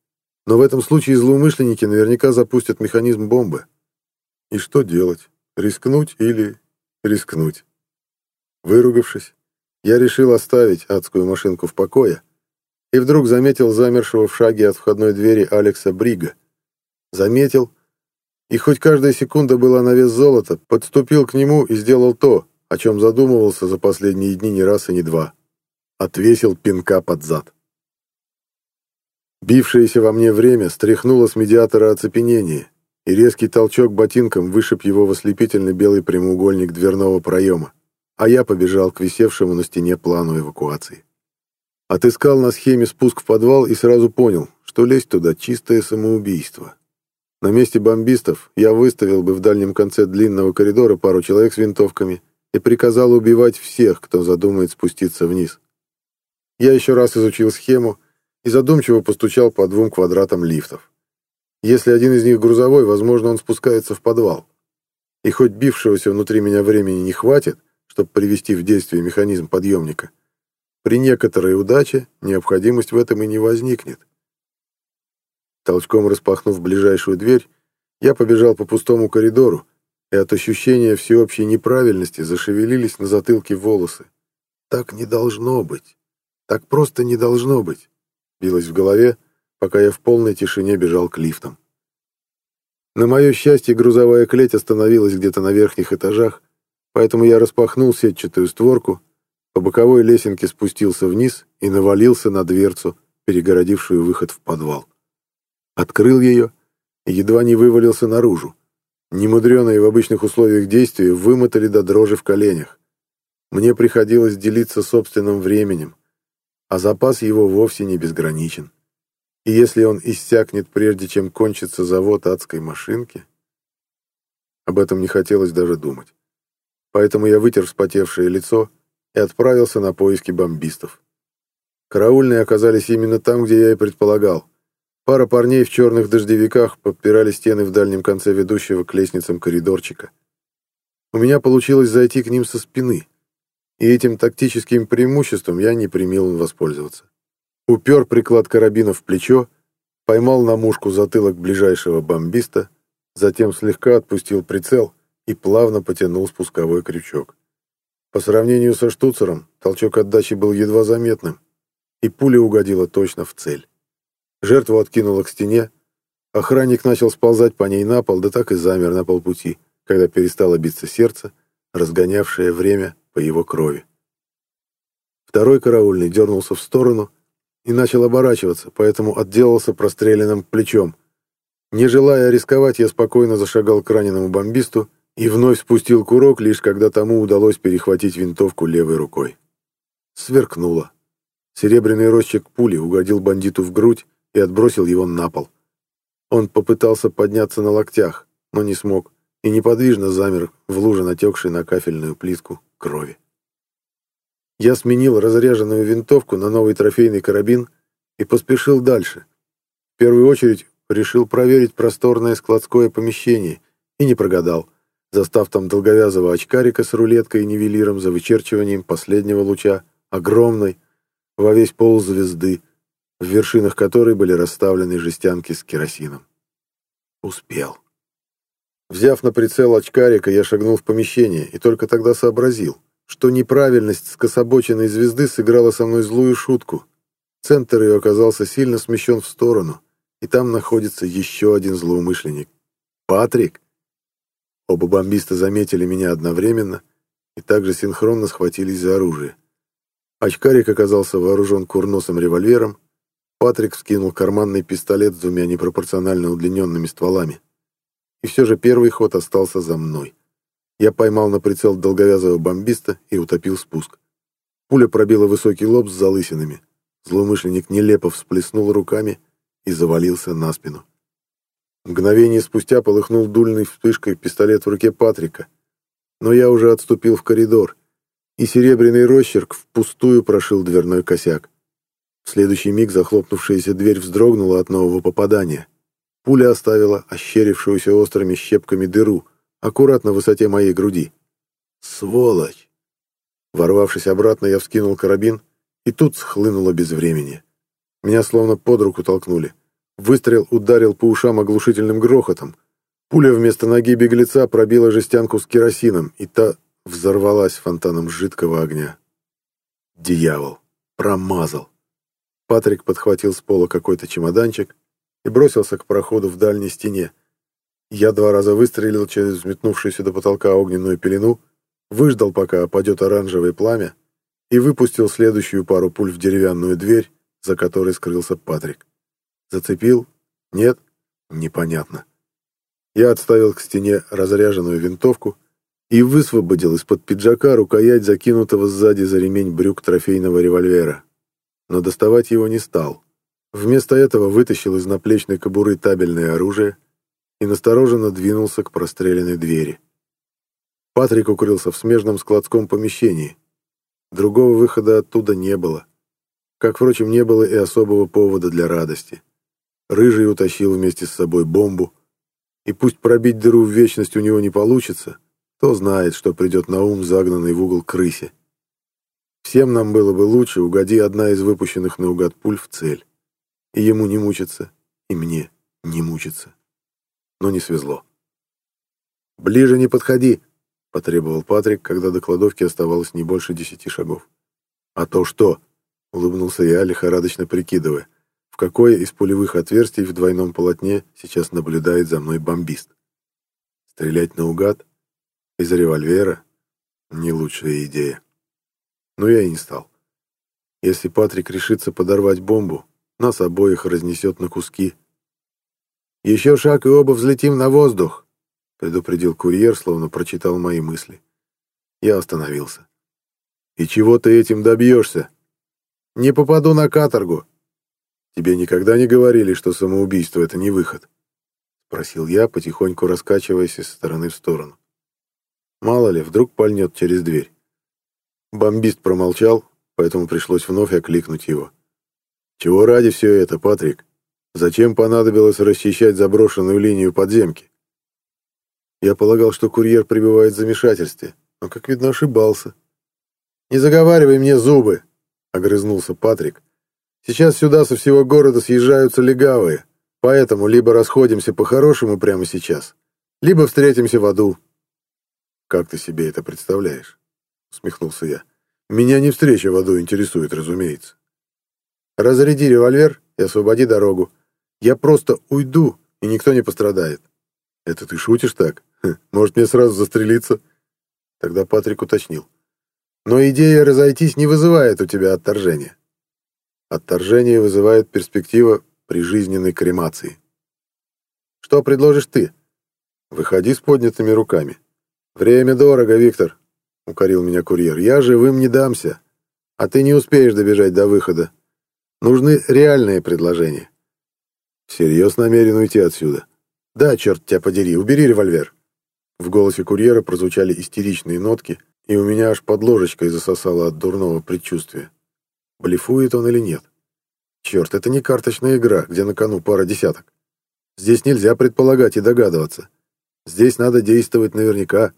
Но в этом случае злоумышленники наверняка запустят механизм бомбы. И что делать? Рискнуть или рискнуть? Выругавшись, я решил оставить адскую машинку в покое и вдруг заметил замершего в шаге от входной двери Алекса Брига. Заметил, и хоть каждая секунда была на вес золота, подступил к нему и сделал то, о чем задумывался за последние дни не раз и не два. Отвесил пинка под зад. Бившееся во мне время стряхнуло с медиатора оцепенение, и резкий толчок ботинком вышиб его в ослепительный белый прямоугольник дверного проема, а я побежал к висевшему на стене плану эвакуации. Отыскал на схеме спуск в подвал и сразу понял, что лезть туда — чистое самоубийство. На месте бомбистов я выставил бы в дальнем конце длинного коридора пару человек с винтовками и приказал убивать всех, кто задумает спуститься вниз. Я еще раз изучил схему и задумчиво постучал по двум квадратам лифтов. Если один из них грузовой, возможно, он спускается в подвал. И хоть бившегося внутри меня времени не хватит, чтобы привести в действие механизм подъемника, при некоторой удаче необходимость в этом и не возникнет. Толчком распахнув ближайшую дверь, я побежал по пустому коридору, и от ощущения всеобщей неправильности зашевелились на затылке волосы. Так не должно быть. Так просто не должно быть. Билось в голове, пока я в полной тишине бежал к лифтам. На мое счастье, грузовая клеть остановилась где-то на верхних этажах, поэтому я распахнул сетчатую створку по боковой лесенке спустился вниз и навалился на дверцу, перегородившую выход в подвал. Открыл ее и едва не вывалился наружу. Немудреные в обычных условиях действия вымотали до дрожи в коленях. Мне приходилось делиться собственным временем, а запас его вовсе не безграничен. И если он иссякнет, прежде чем кончится завод адской машинки... Об этом не хотелось даже думать. Поэтому я вытер вспотевшее лицо и отправился на поиски бомбистов. Караульные оказались именно там, где я и предполагал. Пара парней в черных дождевиках подпирали стены в дальнем конце ведущего к лестницам коридорчика. У меня получилось зайти к ним со спины, и этим тактическим преимуществом я не примил воспользоваться. Упер приклад карабина в плечо, поймал на мушку затылок ближайшего бомбиста, затем слегка отпустил прицел и плавно потянул спусковой крючок. По сравнению со штуцером, толчок отдачи был едва заметным, и пуля угодила точно в цель. Жертву откинуло к стене, охранник начал сползать по ней на пол, да так и замер на полпути, когда перестало биться сердце, разгонявшее время по его крови. Второй караульный дернулся в сторону и начал оборачиваться, поэтому отделался простреленным плечом. Не желая рисковать, я спокойно зашагал к раненому бомбисту и вновь спустил курок, лишь когда тому удалось перехватить винтовку левой рукой. Сверкнуло. Серебряный росчик пули угодил бандиту в грудь и отбросил его на пол. Он попытался подняться на локтях, но не смог, и неподвижно замер в луже натекшей на кафельную плитку крови. Я сменил разряженную винтовку на новый трофейный карабин и поспешил дальше. В первую очередь решил проверить просторное складское помещение и не прогадал застав там долговязого очкарика с рулеткой и нивелиром за вычерчиванием последнего луча, огромной, во весь пол звезды, в вершинах которой были расставлены жестянки с керосином. Успел. Взяв на прицел очкарика, я шагнул в помещение и только тогда сообразил, что неправильность скособоченной звезды сыграла со мной злую шутку. Центр ее оказался сильно смещен в сторону, и там находится еще один злоумышленник. Патрик, Оба бомбиста заметили меня одновременно и также синхронно схватились за оружие. Очкарик оказался вооружен курносым револьвером, Патрик вскинул карманный пистолет с двумя непропорционально удлиненными стволами. И все же первый ход остался за мной. Я поймал на прицел долговязого бомбиста и утопил спуск. Пуля пробила высокий лоб с залысинами. Злоумышленник нелепо всплеснул руками и завалился на спину. Мгновение спустя полыхнул дульной вспышкой пистолет в руке Патрика. Но я уже отступил в коридор, и серебряный росчерк впустую прошил дверной косяк. В следующий миг захлопнувшаяся дверь вздрогнула от нового попадания. Пуля оставила ощерившуюся острыми щепками дыру, аккуратно в высоте моей груди. «Сволочь!» Ворвавшись обратно, я вскинул карабин, и тут схлынуло без времени. Меня словно под руку толкнули. Выстрел ударил по ушам оглушительным грохотом. Пуля вместо ноги беглеца пробила жестянку с керосином, и та взорвалась фонтаном жидкого огня. Дьявол! Промазал! Патрик подхватил с пола какой-то чемоданчик и бросился к проходу в дальней стене. Я два раза выстрелил через взметнувшуюся до потолка огненную пелену, выждал, пока опадет оранжевое пламя, и выпустил следующую пару пуль в деревянную дверь, за которой скрылся Патрик. Зацепил? Нет? Непонятно. Я отставил к стене разряженную винтовку и высвободил из-под пиджака рукоять закинутого сзади за ремень брюк трофейного револьвера. Но доставать его не стал. Вместо этого вытащил из наплечной кобуры табельное оружие и настороженно двинулся к простреленной двери. Патрик укрылся в смежном складском помещении. Другого выхода оттуда не было. Как, впрочем, не было и особого повода для радости. Рыжий утащил вместе с собой бомбу, и пусть пробить дыру в вечность у него не получится, кто знает, что придет на ум загнанный в угол крысе. Всем нам было бы лучше, угоди одна из выпущенных наугад пуль в цель. И ему не мучиться, и мне не мучиться. Но не свезло. «Ближе не подходи!» — потребовал Патрик, когда до кладовки оставалось не больше десяти шагов. «А то что?» — улыбнулся я, лихорадочно прикидывая, в какое из пулевых отверстий в двойном полотне сейчас наблюдает за мной бомбист. Стрелять наугад? Из револьвера? Не лучшая идея. Но я и не стал. Если Патрик решится подорвать бомбу, нас обоих разнесет на куски. «Еще шаг, и оба взлетим на воздух», — предупредил курьер, словно прочитал мои мысли. Я остановился. «И чего ты этим добьешься?» «Не попаду на каторгу». «Тебе никогда не говорили, что самоубийство — это не выход?» — спросил я, потихоньку раскачиваясь из стороны в сторону. Мало ли, вдруг пальнет через дверь. Бомбист промолчал, поэтому пришлось вновь окликнуть его. «Чего ради все это, Патрик? Зачем понадобилось расчищать заброшенную линию подземки?» Я полагал, что курьер пребывает в замешательстве, но, как видно, ошибался. «Не заговаривай мне зубы!» — огрызнулся Патрик. «Сейчас сюда со всего города съезжаются легавые, поэтому либо расходимся по-хорошему прямо сейчас, либо встретимся в аду». «Как ты себе это представляешь?» усмехнулся я. Меня не встреча в аду интересует, разумеется. Разряди револьвер и освободи дорогу. Я просто уйду, и никто не пострадает. Это ты шутишь так? Хм, может, мне сразу застрелиться? Тогда Патрик уточнил. Но идея разойтись не вызывает у тебя отторжения. Отторжение вызывает перспектива прижизненной кремации. Что предложишь ты? Выходи с поднятыми руками. Время дорого, Виктор. — укорил меня курьер. «Я живым не дамся, а ты не успеешь добежать до выхода. Нужны реальные предложения». «Всерьез намерен уйти отсюда?» «Да, черт тебя подери, убери револьвер». В голосе курьера прозвучали истеричные нотки, и у меня аж под ложечкой засосало от дурного предчувствия. Блефует он или нет? Черт, это не карточная игра, где на кону пара десяток. Здесь нельзя предполагать и догадываться. Здесь надо действовать наверняка.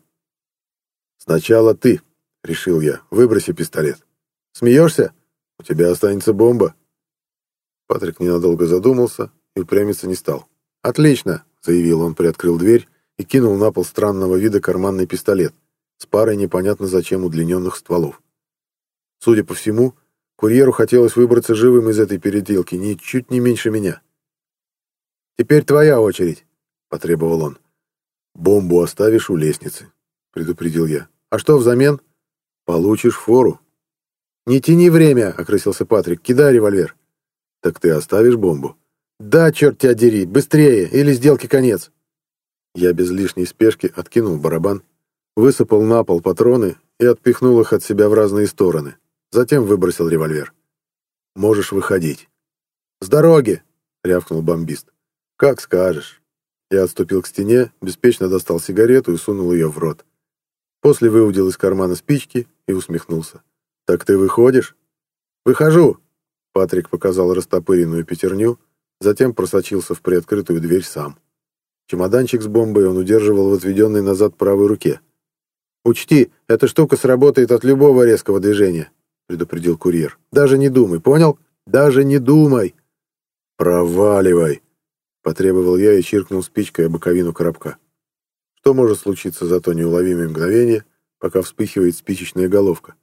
«Сначала ты», — решил я, — «выброси пистолет». «Смеешься? У тебя останется бомба». Патрик ненадолго задумался и упрямиться не стал. «Отлично», — заявил он, приоткрыл дверь и кинул на пол странного вида карманный пистолет с парой непонятно зачем удлиненных стволов. Судя по всему, курьеру хотелось выбраться живым из этой переделки, ничуть не меньше меня. «Теперь твоя очередь», — потребовал он. «Бомбу оставишь у лестницы», предупредил я. «А что взамен?» «Получишь фору». «Не тяни время», — окрысился Патрик. «Кидай револьвер». Так ты оставишь бомбу? Да, черт тебя дери, быстрее, или сделки конец. Я без лишней спешки откинул барабан, высыпал на пол патроны и отпихнул их от себя в разные стороны. Затем выбросил револьвер. «Можешь выходить». «С дороги!» — рявкнул бомбист. «Как скажешь». Я отступил к стене, беспечно достал сигарету и сунул ее в рот. После выудил из кармана спички и усмехнулся. «Так ты выходишь?» «Выхожу!» Патрик показал растопыренную пятерню, затем просочился в приоткрытую дверь сам. Чемоданчик с бомбой он удерживал в отведенной назад правой руке. «Учти, эта штука сработает от любого резкого движения», — предупредил курьер. «Даже не думай, понял? Даже не думай!» «Проваливай!» — потребовал я и чиркнул спичкой о боковину коробка. Что может случиться за то неуловимое мгновение, пока вспыхивает спичечная головка?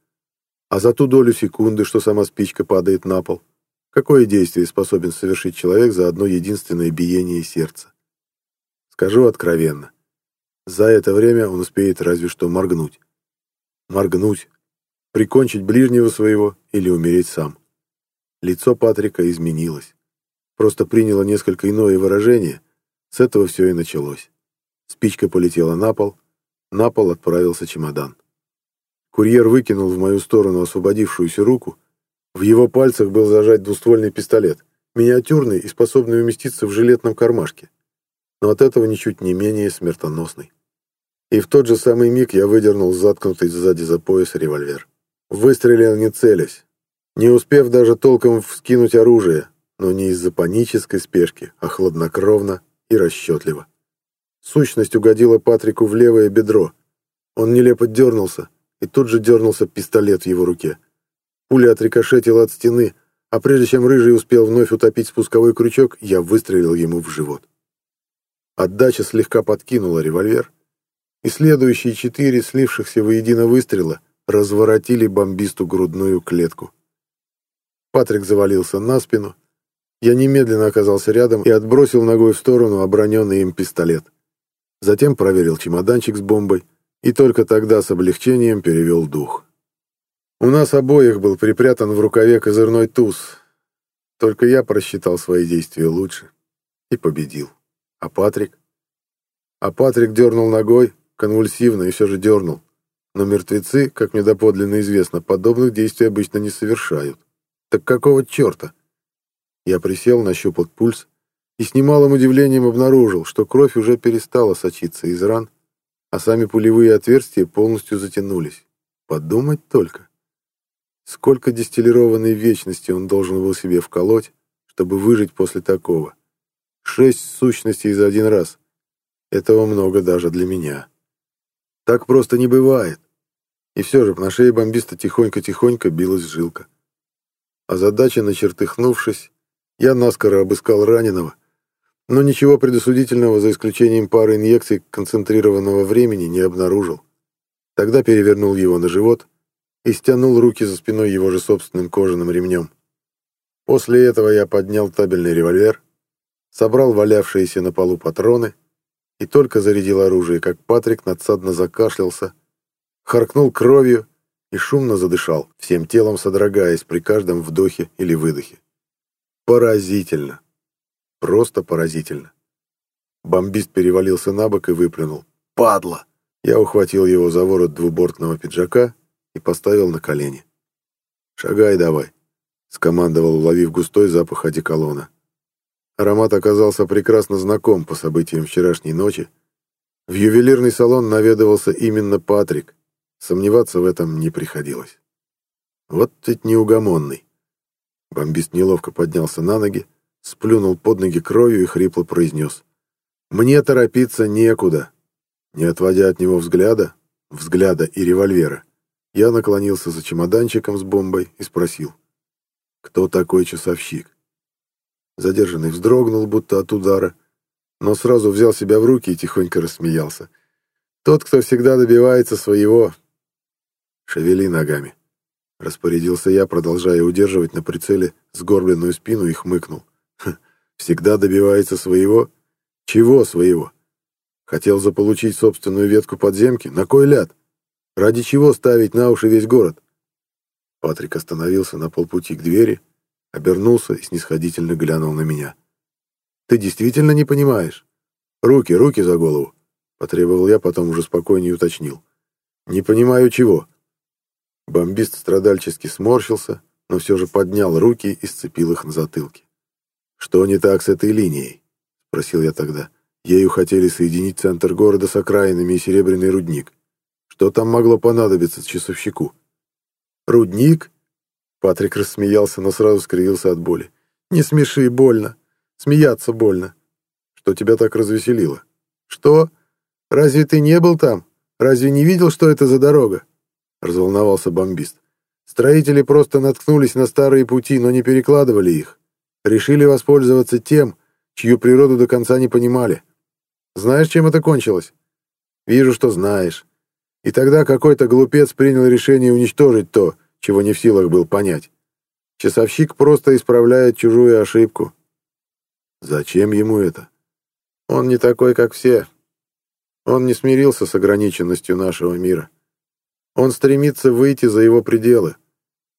А за ту долю секунды, что сама спичка падает на пол, какое действие способен совершить человек за одно единственное биение сердца? Скажу откровенно. За это время он успеет разве что моргнуть. Моргнуть, прикончить ближнего своего или умереть сам. Лицо Патрика изменилось. Просто приняло несколько иное выражение. С этого все и началось. Спичка полетела на пол. На пол отправился чемодан. Курьер выкинул в мою сторону освободившуюся руку. В его пальцах был зажать двуствольный пистолет, миниатюрный и способный уместиться в жилетном кармашке но от этого ничуть не менее смертоносный. И в тот же самый миг я выдернул заткнутый сзади за пояс револьвер. Выстрелил не целясь, не успев даже толком вскинуть оружие, но не из-за панической спешки, а хладнокровно и расчетливо. Сущность угодила Патрику в левое бедро. Он нелепо дернулся, и тут же дернулся пистолет в его руке. Пуля отрикошетила от стены, а прежде чем Рыжий успел вновь утопить спусковой крючок, я выстрелил ему в живот. Отдача слегка подкинула револьвер, и следующие четыре слившихся воедино выстрела разворотили бомбисту грудную клетку. Патрик завалился на спину. Я немедленно оказался рядом и отбросил ногой в сторону оброненный им пистолет. Затем проверил чемоданчик с бомбой и только тогда с облегчением перевел дух. У нас обоих был припрятан в рукаве козырной туз. Только я просчитал свои действия лучше и победил. А Патрик? А Патрик дернул ногой, конвульсивно, и все же дернул. Но мертвецы, как мне доподлинно известно, подобных действий обычно не совершают. Так какого черта? Я присел, нащупал пульс и с немалым удивлением обнаружил, что кровь уже перестала сочиться из ран, а сами пулевые отверстия полностью затянулись. Подумать только. Сколько дистиллированной вечности он должен был себе вколоть, чтобы выжить после такого. Шесть сущностей за один раз. Этого много даже для меня. Так просто не бывает. И все же на шее бомбиста тихонько-тихонько билась жилка. А задача, начертыхнувшись, я наскоро обыскал раненого, но ничего предосудительного, за исключением пары инъекций концентрированного времени, не обнаружил. Тогда перевернул его на живот и стянул руки за спиной его же собственным кожаным ремнем. После этого я поднял табельный револьвер, собрал валявшиеся на полу патроны и только зарядил оружие, как Патрик надсадно закашлялся, харкнул кровью и шумно задышал, всем телом содрогаясь при каждом вдохе или выдохе. Поразительно. Просто поразительно. Бомбист перевалился на бок и выплюнул. «Падла!» Я ухватил его за ворот двубортного пиджака и поставил на колени. «Шагай давай», — скомандовал, уловив густой запах одеколона. Аромат оказался прекрасно знаком по событиям вчерашней ночи. В ювелирный салон наведывался именно Патрик. Сомневаться в этом не приходилось. Вот ведь неугомонный. Бомбист неловко поднялся на ноги, сплюнул под ноги кровью и хрипло произнес. «Мне торопиться некуда». Не отводя от него взгляда, взгляда и револьвера, я наклонился за чемоданчиком с бомбой и спросил. «Кто такой часовщик?» Задержанный вздрогнул, будто от удара, но сразу взял себя в руки и тихонько рассмеялся. «Тот, кто всегда добивается своего...» «Шевели ногами», — распорядился я, продолжая удерживать на прицеле сгорбленную спину и хмыкнул. «Всегда добивается своего? Чего своего? Хотел заполучить собственную ветку подземки? На кой ляд? Ради чего ставить на уши весь город?» Патрик остановился на полпути к двери, обернулся и снисходительно глянул на меня. «Ты действительно не понимаешь? Руки, руки за голову!» — потребовал я, потом уже спокойнее уточнил. «Не понимаю чего». Бомбист страдальчески сморщился, но все же поднял руки и сцепил их на затылке. «Что не так с этой линией?» — спросил я тогда. Ею хотели соединить центр города с окраинами и серебряный рудник. Что там могло понадобиться часовщику? «Рудник?» Патрик рассмеялся, но сразу скривился от боли. «Не смеши, больно. Смеяться больно. Что тебя так развеселило?» «Что? Разве ты не был там? Разве не видел, что это за дорога?» Разволновался бомбист. Строители просто наткнулись на старые пути, но не перекладывали их. Решили воспользоваться тем, чью природу до конца не понимали. Знаешь, чем это кончилось? Вижу, что знаешь. И тогда какой-то глупец принял решение уничтожить то, чего не в силах был понять. Часовщик просто исправляет чужую ошибку. Зачем ему это? Он не такой, как все. Он не смирился с ограниченностью нашего мира. Он стремится выйти за его пределы.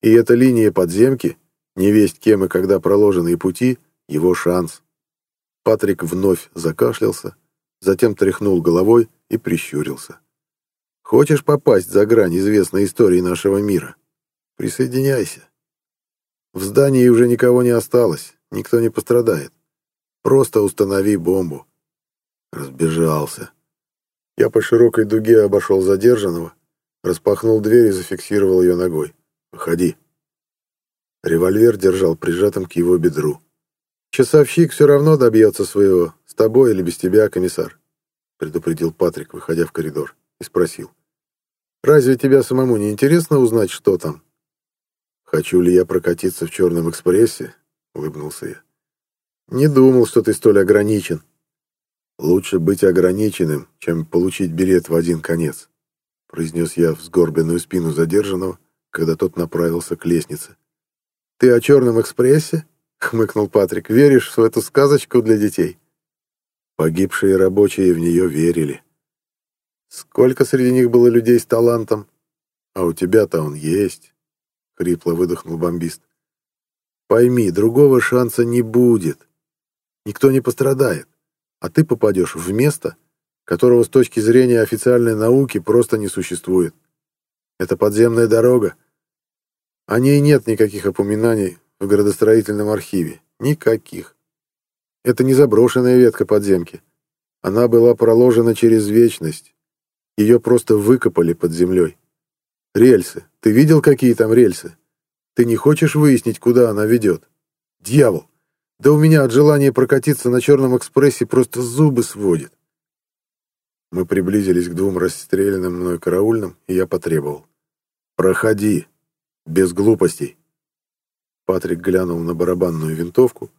И эта линия подземки, невесть кем и когда проложенные пути, его шанс. Патрик вновь закашлялся, затем тряхнул головой и прищурился. «Хочешь попасть за грань известной истории нашего мира? Присоединяйся. В здании уже никого не осталось, никто не пострадает. Просто установи бомбу». Разбежался. Я по широкой дуге обошел задержанного, распахнул дверь и зафиксировал ее ногой. «Выходи». Револьвер держал прижатым к его бедру. «Часовщик все равно добьется своего, с тобой или без тебя, комиссар», предупредил Патрик, выходя в коридор, и спросил. «Разве тебя самому не интересно узнать, что там?» «Хочу ли я прокатиться в черном экспрессе?» — улыбнулся я. «Не думал, что ты столь ограничен». «Лучше быть ограниченным, чем получить билет в один конец», — произнес я в сгорбленную спину задержанного, когда тот направился к лестнице. «Ты о черном экспрессе?» — хмыкнул Патрик. «Веришь в эту сказочку для детей?» Погибшие рабочие в нее верили. «Сколько среди них было людей с талантом? А у тебя-то он есть», — хрипло выдохнул бомбист. «Пойми, другого шанса не будет. Никто не пострадает, а ты попадешь в место, которого с точки зрения официальной науки просто не существует. Это подземная дорога. О ней нет никаких упоминаний в градостроительном архиве. Никаких. Это не заброшенная ветка подземки. Она была проложена через вечность. Ее просто выкопали под землей. Рельсы. Ты видел, какие там рельсы? Ты не хочешь выяснить, куда она ведет? Дьявол! Да у меня от желания прокатиться на черном экспрессе просто зубы сводит. Мы приблизились к двум расстрелянным мной караульным, и я потребовал. «Проходи. Без глупостей». Патрик глянул на барабанную винтовку,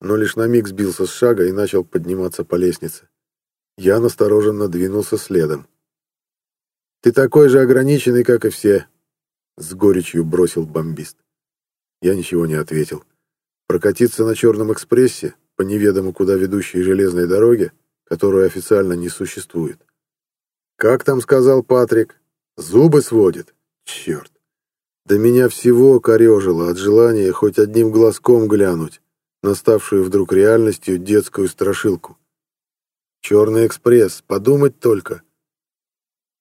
но лишь на миг сбился с шага и начал подниматься по лестнице. Я настороженно двинулся следом. «Ты такой же ограниченный, как и все», — с горечью бросил бомбист. Я ничего не ответил. Прокатиться на черном экспрессе по неведомо куда ведущей железной дороге, которую официально не существует. «Как там сказал Патрик? Зубы сводит? Черт! Да меня всего корежило от желания хоть одним глазком глянуть на ставшую вдруг реальностью детскую страшилку. «Черный экспресс, подумать только!»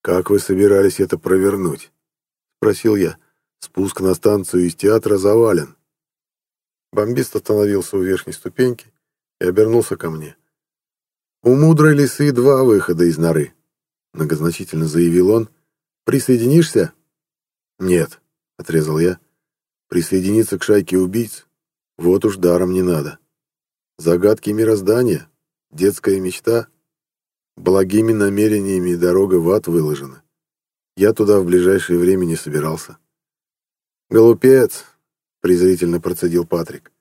«Как вы собирались это провернуть?» — спросил я. «Спуск на станцию из театра завален». Бомбист остановился у верхней ступеньки и обернулся ко мне. «У мудрой лисы два выхода из норы», — многозначительно заявил он. «Присоединишься?» «Нет», отрезал я. Присоединиться к шайке убийц? Вот уж даром не надо. Загадки мироздания, детская мечта. Благими намерениями дорога в ад выложена. Я туда в ближайшее время не собирался. «Голупец!» — презрительно процедил Патрик.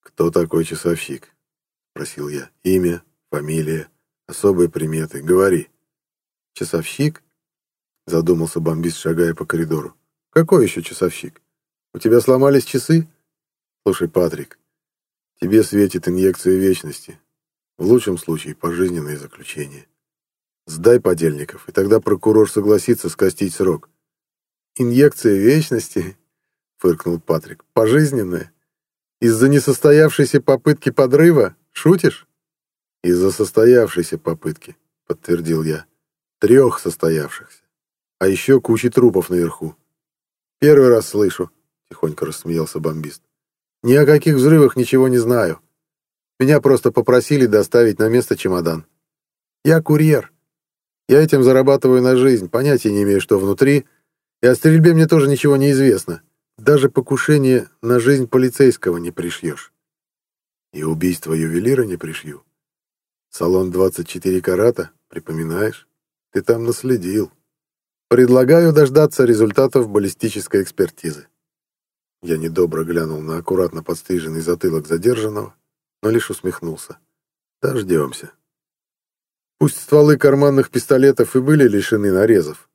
«Кто такой часовщик?» — спросил я. «Имя, фамилия, особые приметы. Говори». «Часовщик?» — задумался бомбист, шагая по коридору. Какой еще часовщик? У тебя сломались часы? Слушай, Патрик, тебе светит инъекция вечности. В лучшем случае пожизненное заключение. Сдай подельников, и тогда прокурор согласится скостить срок. Инъекция вечности? Фыркнул Патрик. Пожизненная? Из-за несостоявшейся попытки подрыва? Шутишь? Из-за состоявшейся попытки, подтвердил я. Трех состоявшихся. А еще куча трупов наверху. Первый раз слышу, тихонько рассмеялся бомбист. Ни о каких взрывах ничего не знаю. Меня просто попросили доставить на место чемодан. Я курьер. Я этим зарабатываю на жизнь, понятия не имею, что внутри, и о стрельбе мне тоже ничего не известно. Даже покушение на жизнь полицейского не пришьешь. И убийство ювелира не пришью. Салон 24 карата, припоминаешь? Ты там наследил. Предлагаю дождаться результатов баллистической экспертизы. Я недобро глянул на аккуратно подстриженный затылок задержанного, но лишь усмехнулся. Дождемся. Пусть стволы карманных пистолетов и были лишены нарезов,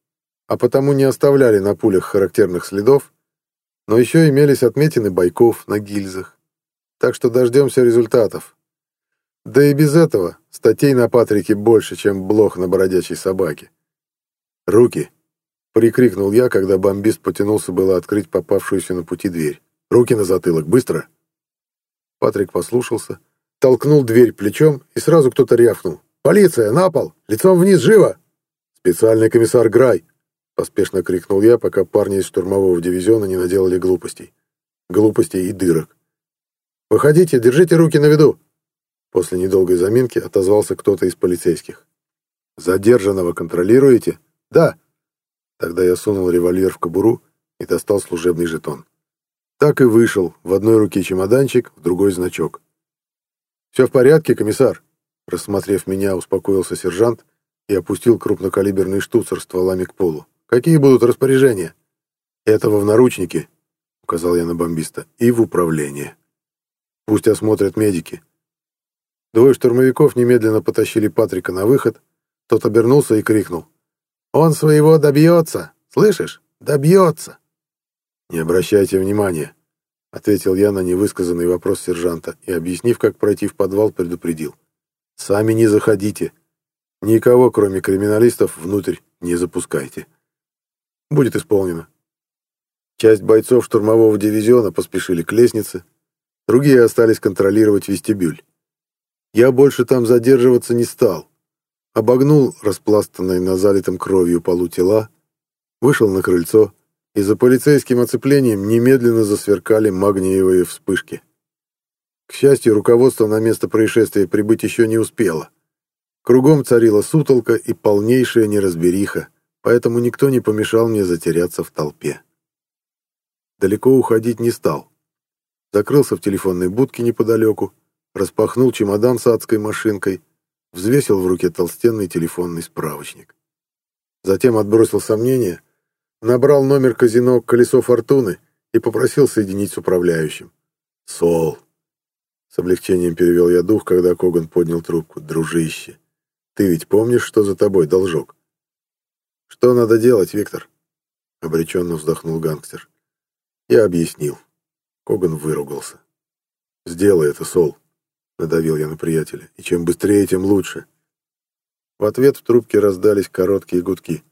а потому не оставляли на пулях характерных следов, но еще имелись отметины бойков на гильзах. Так что дождемся результатов. Да и без этого статей на Патрике больше, чем блох на бродячей собаке. «Руки!» — прикрикнул я, когда бомбист потянулся было открыть попавшуюся на пути дверь. «Руки на затылок! Быстро!» Патрик послушался, толкнул дверь плечом, и сразу кто-то рявкнул. «Полиция! На пол! Лицом вниз! Живо!» «Специальный комиссар Грай!» Поспешно крикнул я, пока парни из штурмового дивизиона не наделали глупостей. Глупостей и дырок. «Выходите, держите руки на виду!» После недолгой заминки отозвался кто-то из полицейских. «Задержанного контролируете?» «Да». Тогда я сунул револьвер в кобуру и достал служебный жетон. Так и вышел. В одной руке чемоданчик, в другой значок. «Все в порядке, комиссар?» Рассмотрев меня, успокоился сержант и опустил крупнокалиберный штуцер стволами к полу. Какие будут распоряжения? Этого в наручники, указал я на бомбиста, и в управление. Пусть осмотрят медики. Двое штурмовиков немедленно потащили Патрика на выход. Тот обернулся и крикнул. «Он своего добьется! Слышишь? Добьется!» «Не обращайте внимания», — ответил я на невысказанный вопрос сержанта и, объяснив, как пройти в подвал, предупредил. «Сами не заходите. Никого, кроме криминалистов, внутрь не запускайте». Будет исполнено. Часть бойцов штурмового дивизиона поспешили к лестнице, другие остались контролировать вестибюль. Я больше там задерживаться не стал. Обогнул распластанные на залитом кровью полу тела, вышел на крыльцо, и за полицейским оцеплением немедленно засверкали магниевые вспышки. К счастью, руководство на место происшествия прибыть еще не успело. Кругом царила сутолка и полнейшая неразбериха поэтому никто не помешал мне затеряться в толпе. Далеко уходить не стал. Закрылся в телефонной будке неподалеку, распахнул чемодан с адской машинкой, взвесил в руке толстенный телефонный справочник. Затем отбросил сомнения, набрал номер казино «Колесо фортуны» и попросил соединить с управляющим. «Сол!» С облегчением перевел я дух, когда Коган поднял трубку. «Дружище, ты ведь помнишь, что за тобой должок?» «Что надо делать, Виктор?» — обреченно вздохнул гангстер. Я объяснил. Коган выругался. «Сделай это, Сол», — надавил я на приятеля. «И чем быстрее, тем лучше». В ответ в трубке раздались короткие гудки.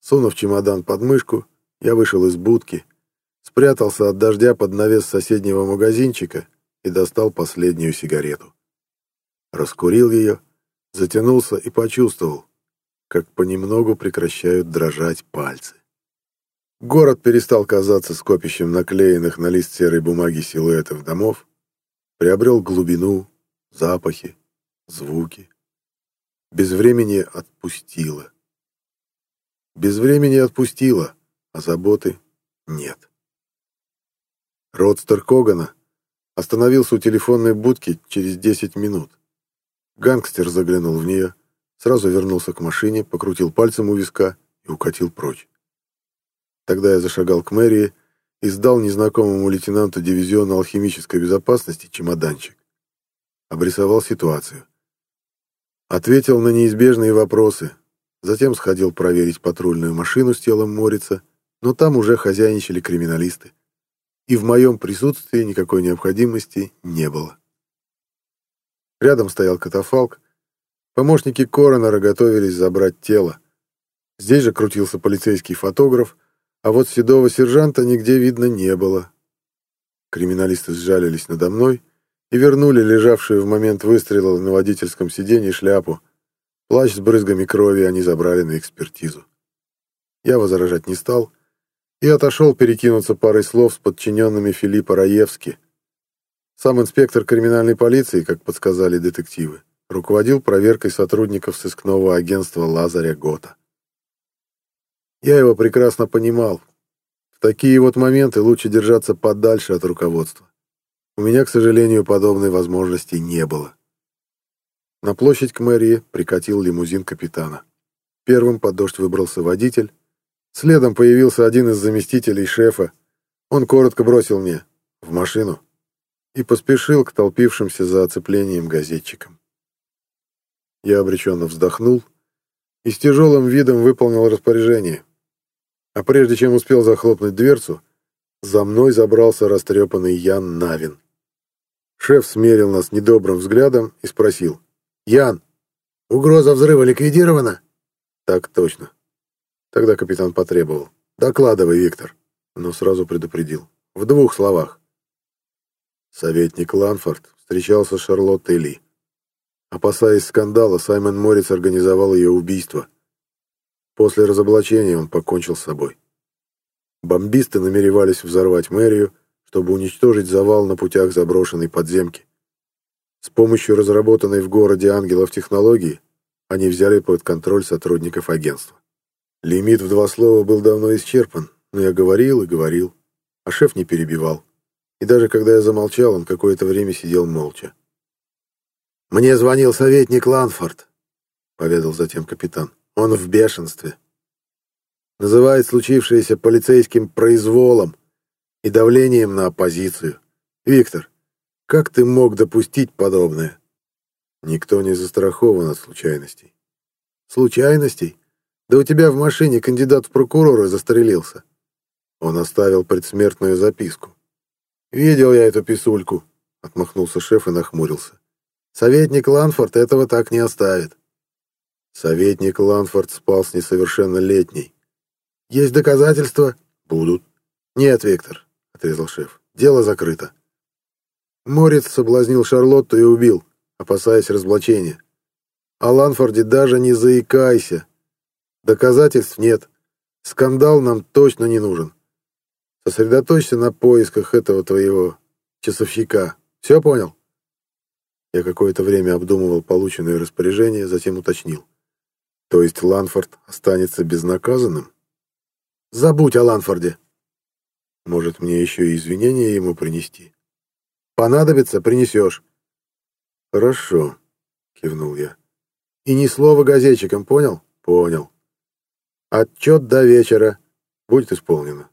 Сунув чемодан под мышку, я вышел из будки, спрятался от дождя под навес соседнего магазинчика и достал последнюю сигарету. Раскурил ее, затянулся и почувствовал, как понемногу прекращают дрожать пальцы. Город перестал казаться скопищем наклеенных на лист серой бумаги силуэтов домов, приобрел глубину, запахи, звуки. Без времени отпустило. Без времени отпустило, а заботы нет. Родстер Когана остановился у телефонной будки через 10 минут. Гангстер заглянул в нее, Сразу вернулся к машине, покрутил пальцем у виска и укатил прочь. Тогда я зашагал к мэрии и сдал незнакомому лейтенанту дивизиона алхимической безопасности чемоданчик. Обрисовал ситуацию. Ответил на неизбежные вопросы. Затем сходил проверить патрульную машину с телом Морица, но там уже хозяйничали криминалисты. И в моем присутствии никакой необходимости не было. Рядом стоял катафалк, Помощники коронера готовились забрать тело. Здесь же крутился полицейский фотограф, а вот седого сержанта нигде видно не было. Криминалисты сжалились надо мной и вернули лежавшую в момент выстрела на водительском сиденье шляпу. Плащ с брызгами крови они забрали на экспертизу. Я возражать не стал и отошел перекинуться парой слов с подчиненными Филиппа Раевски. Сам инспектор криминальной полиции, как подсказали детективы, руководил проверкой сотрудников сыскного агентства Лазаря Гота. Я его прекрасно понимал. В такие вот моменты лучше держаться подальше от руководства. У меня, к сожалению, подобной возможности не было. На площадь к мэрии прикатил лимузин капитана. Первым под дождь выбрался водитель. Следом появился один из заместителей шефа. Он коротко бросил мне «в машину» и поспешил к толпившимся за оцеплением газетчикам. Я обреченно вздохнул и с тяжелым видом выполнил распоряжение. А прежде чем успел захлопнуть дверцу, за мной забрался растрепанный Ян Навин. Шеф смерил нас недобрым взглядом и спросил. «Ян, угроза взрыва ликвидирована?» «Так точно». Тогда капитан потребовал. «Докладывай, Виктор», но сразу предупредил. В двух словах. Советник Ланфорд встречался с Шарлоттой Ли. Опасаясь скандала, Саймон Морец организовал ее убийство. После разоблачения он покончил с собой. Бомбисты намеревались взорвать мэрию, чтобы уничтожить завал на путях заброшенной подземки. С помощью разработанной в городе ангелов технологии они взяли под контроль сотрудников агентства. Лимит в два слова был давно исчерпан, но я говорил и говорил, а шеф не перебивал. И даже когда я замолчал, он какое-то время сидел молча. «Мне звонил советник Ланфорд», — поведал затем капитан. Он в бешенстве. Называет случившееся полицейским произволом и давлением на оппозицию. Виктор, как ты мог допустить подобное? Никто не застрахован от случайностей. Случайностей? Да у тебя в машине кандидат в прокуроры застрелился. Он оставил предсмертную записку. Видел я эту писульку, отмахнулся шеф и нахмурился. Советник Ланфорд этого так не оставит. Советник Ланфорд спал с несовершеннолетней. Есть доказательства? Будут. Нет, Виктор, отрезал шеф. Дело закрыто. Морец соблазнил Шарлотту и убил, опасаясь разоблачения. О Ланфорде даже не заикайся. Доказательств нет. Скандал нам точно не нужен. Сосредоточься на поисках этого твоего часовщика. Все понял? Я какое-то время обдумывал полученное распоряжение, затем уточнил. То есть Ланфорд останется безнаказанным? Забудь о Ланфорде. Может, мне еще и извинения ему принести? Понадобится, принесешь. Хорошо, кивнул я. И ни слова газетчикам, понял? Понял. Отчет до вечера. Будет исполнено.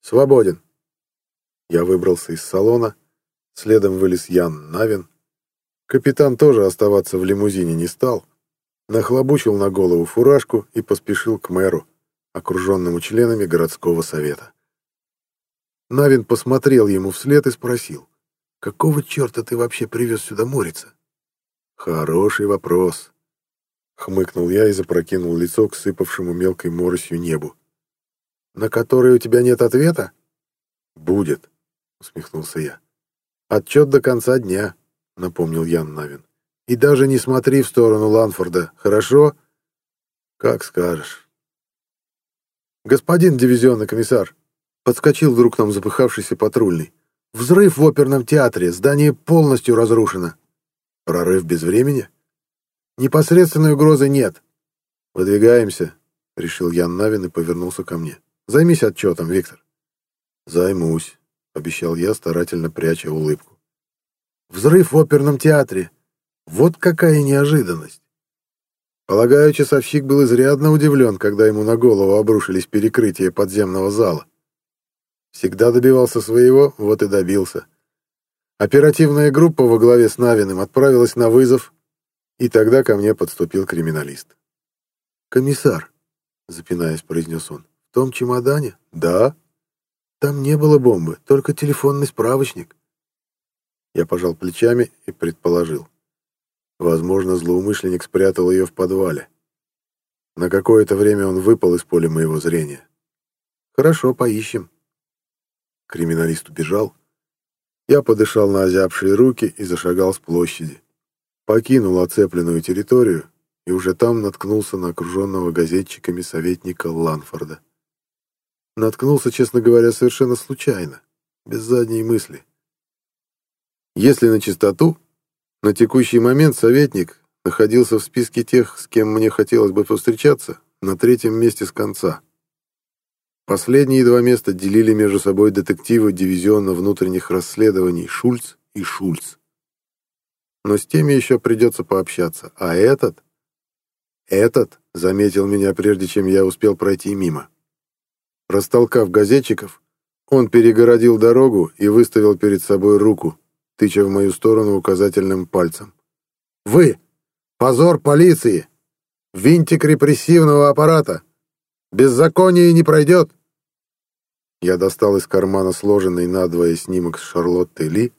Свободен. Я выбрался из салона, следом вылез Ян Навин. Капитан тоже оставаться в лимузине не стал, нахлобучил на голову фуражку и поспешил к мэру, окруженному членами городского совета. Навин посмотрел ему вслед и спросил, «Какого черта ты вообще привез сюда Морица?» «Хороший вопрос», — хмыкнул я и запрокинул лицо к сыпавшему мелкой моросью небу. «На который у тебя нет ответа?» «Будет», — усмехнулся я. «Отчет до конца дня», — напомнил Ян Навин. И даже не смотри в сторону Ланфорда, хорошо? Как скажешь. Господин дивизионный комиссар, подскочил вдруг нам запыхавшийся патрульный. Взрыв в оперном театре, здание полностью разрушено. Прорыв без времени? Непосредственной угрозы нет. Выдвигаемся, решил Ян Навин и повернулся ко мне. Займись отчетом, Виктор. Займусь, обещал я, старательно пряча улыбку. Взрыв в оперном театре. Вот какая неожиданность! Полагаю, часовщик был изрядно удивлен, когда ему на голову обрушились перекрытия подземного зала. Всегда добивался своего, вот и добился. Оперативная группа во главе с Навиным отправилась на вызов, и тогда ко мне подступил криминалист. «Комиссар», — запинаясь, произнес он, — «в том чемодане?» «Да». «Там не было бомбы, только телефонный справочник». Я пожал плечами и предположил. Возможно, злоумышленник спрятал ее в подвале. На какое-то время он выпал из поля моего зрения. Хорошо, поищем. Криминалист убежал, Я подышал на озябшие руки и зашагал с площади. Покинул оцепленную территорию и уже там наткнулся на окруженного газетчиками советника Ланфорда. Наткнулся, честно говоря, совершенно случайно, без задней мысли. Если на чистоту, на текущий момент советник находился в списке тех, с кем мне хотелось бы повстречаться, на третьем месте с конца. Последние два места делили между собой детективы дивизиона внутренних расследований Шульц и Шульц. Но с теми еще придется пообщаться. А этот... Этот заметил меня, прежде чем я успел пройти мимо. Растолкав газетчиков, он перегородил дорогу и выставил перед собой руку, тыча в мою сторону указательным пальцем. «Вы! Позор полиции! Винтик репрессивного аппарата! Беззаконие не пройдет!» Я достал из кармана сложенный надвое снимок с Шарлоттой Ли,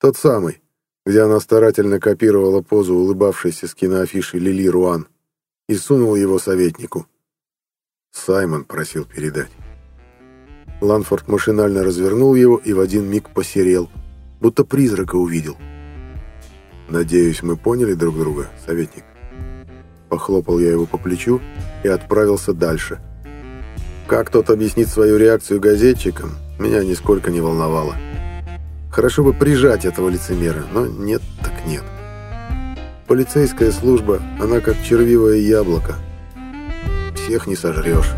тот самый, где она старательно копировала позу улыбавшейся с киноафиши Лили Руан, и сунул его советнику. Саймон просил передать. Ланфорд машинально развернул его и в один миг посерел, будто призрака увидел. «Надеюсь, мы поняли друг друга, советник?» Похлопал я его по плечу и отправился дальше. Как тот объяснит свою реакцию газетчикам, меня нисколько не волновало. Хорошо бы прижать этого лицемера, но нет так нет. Полицейская служба, она как червивое яблоко. Всех не сожрешь.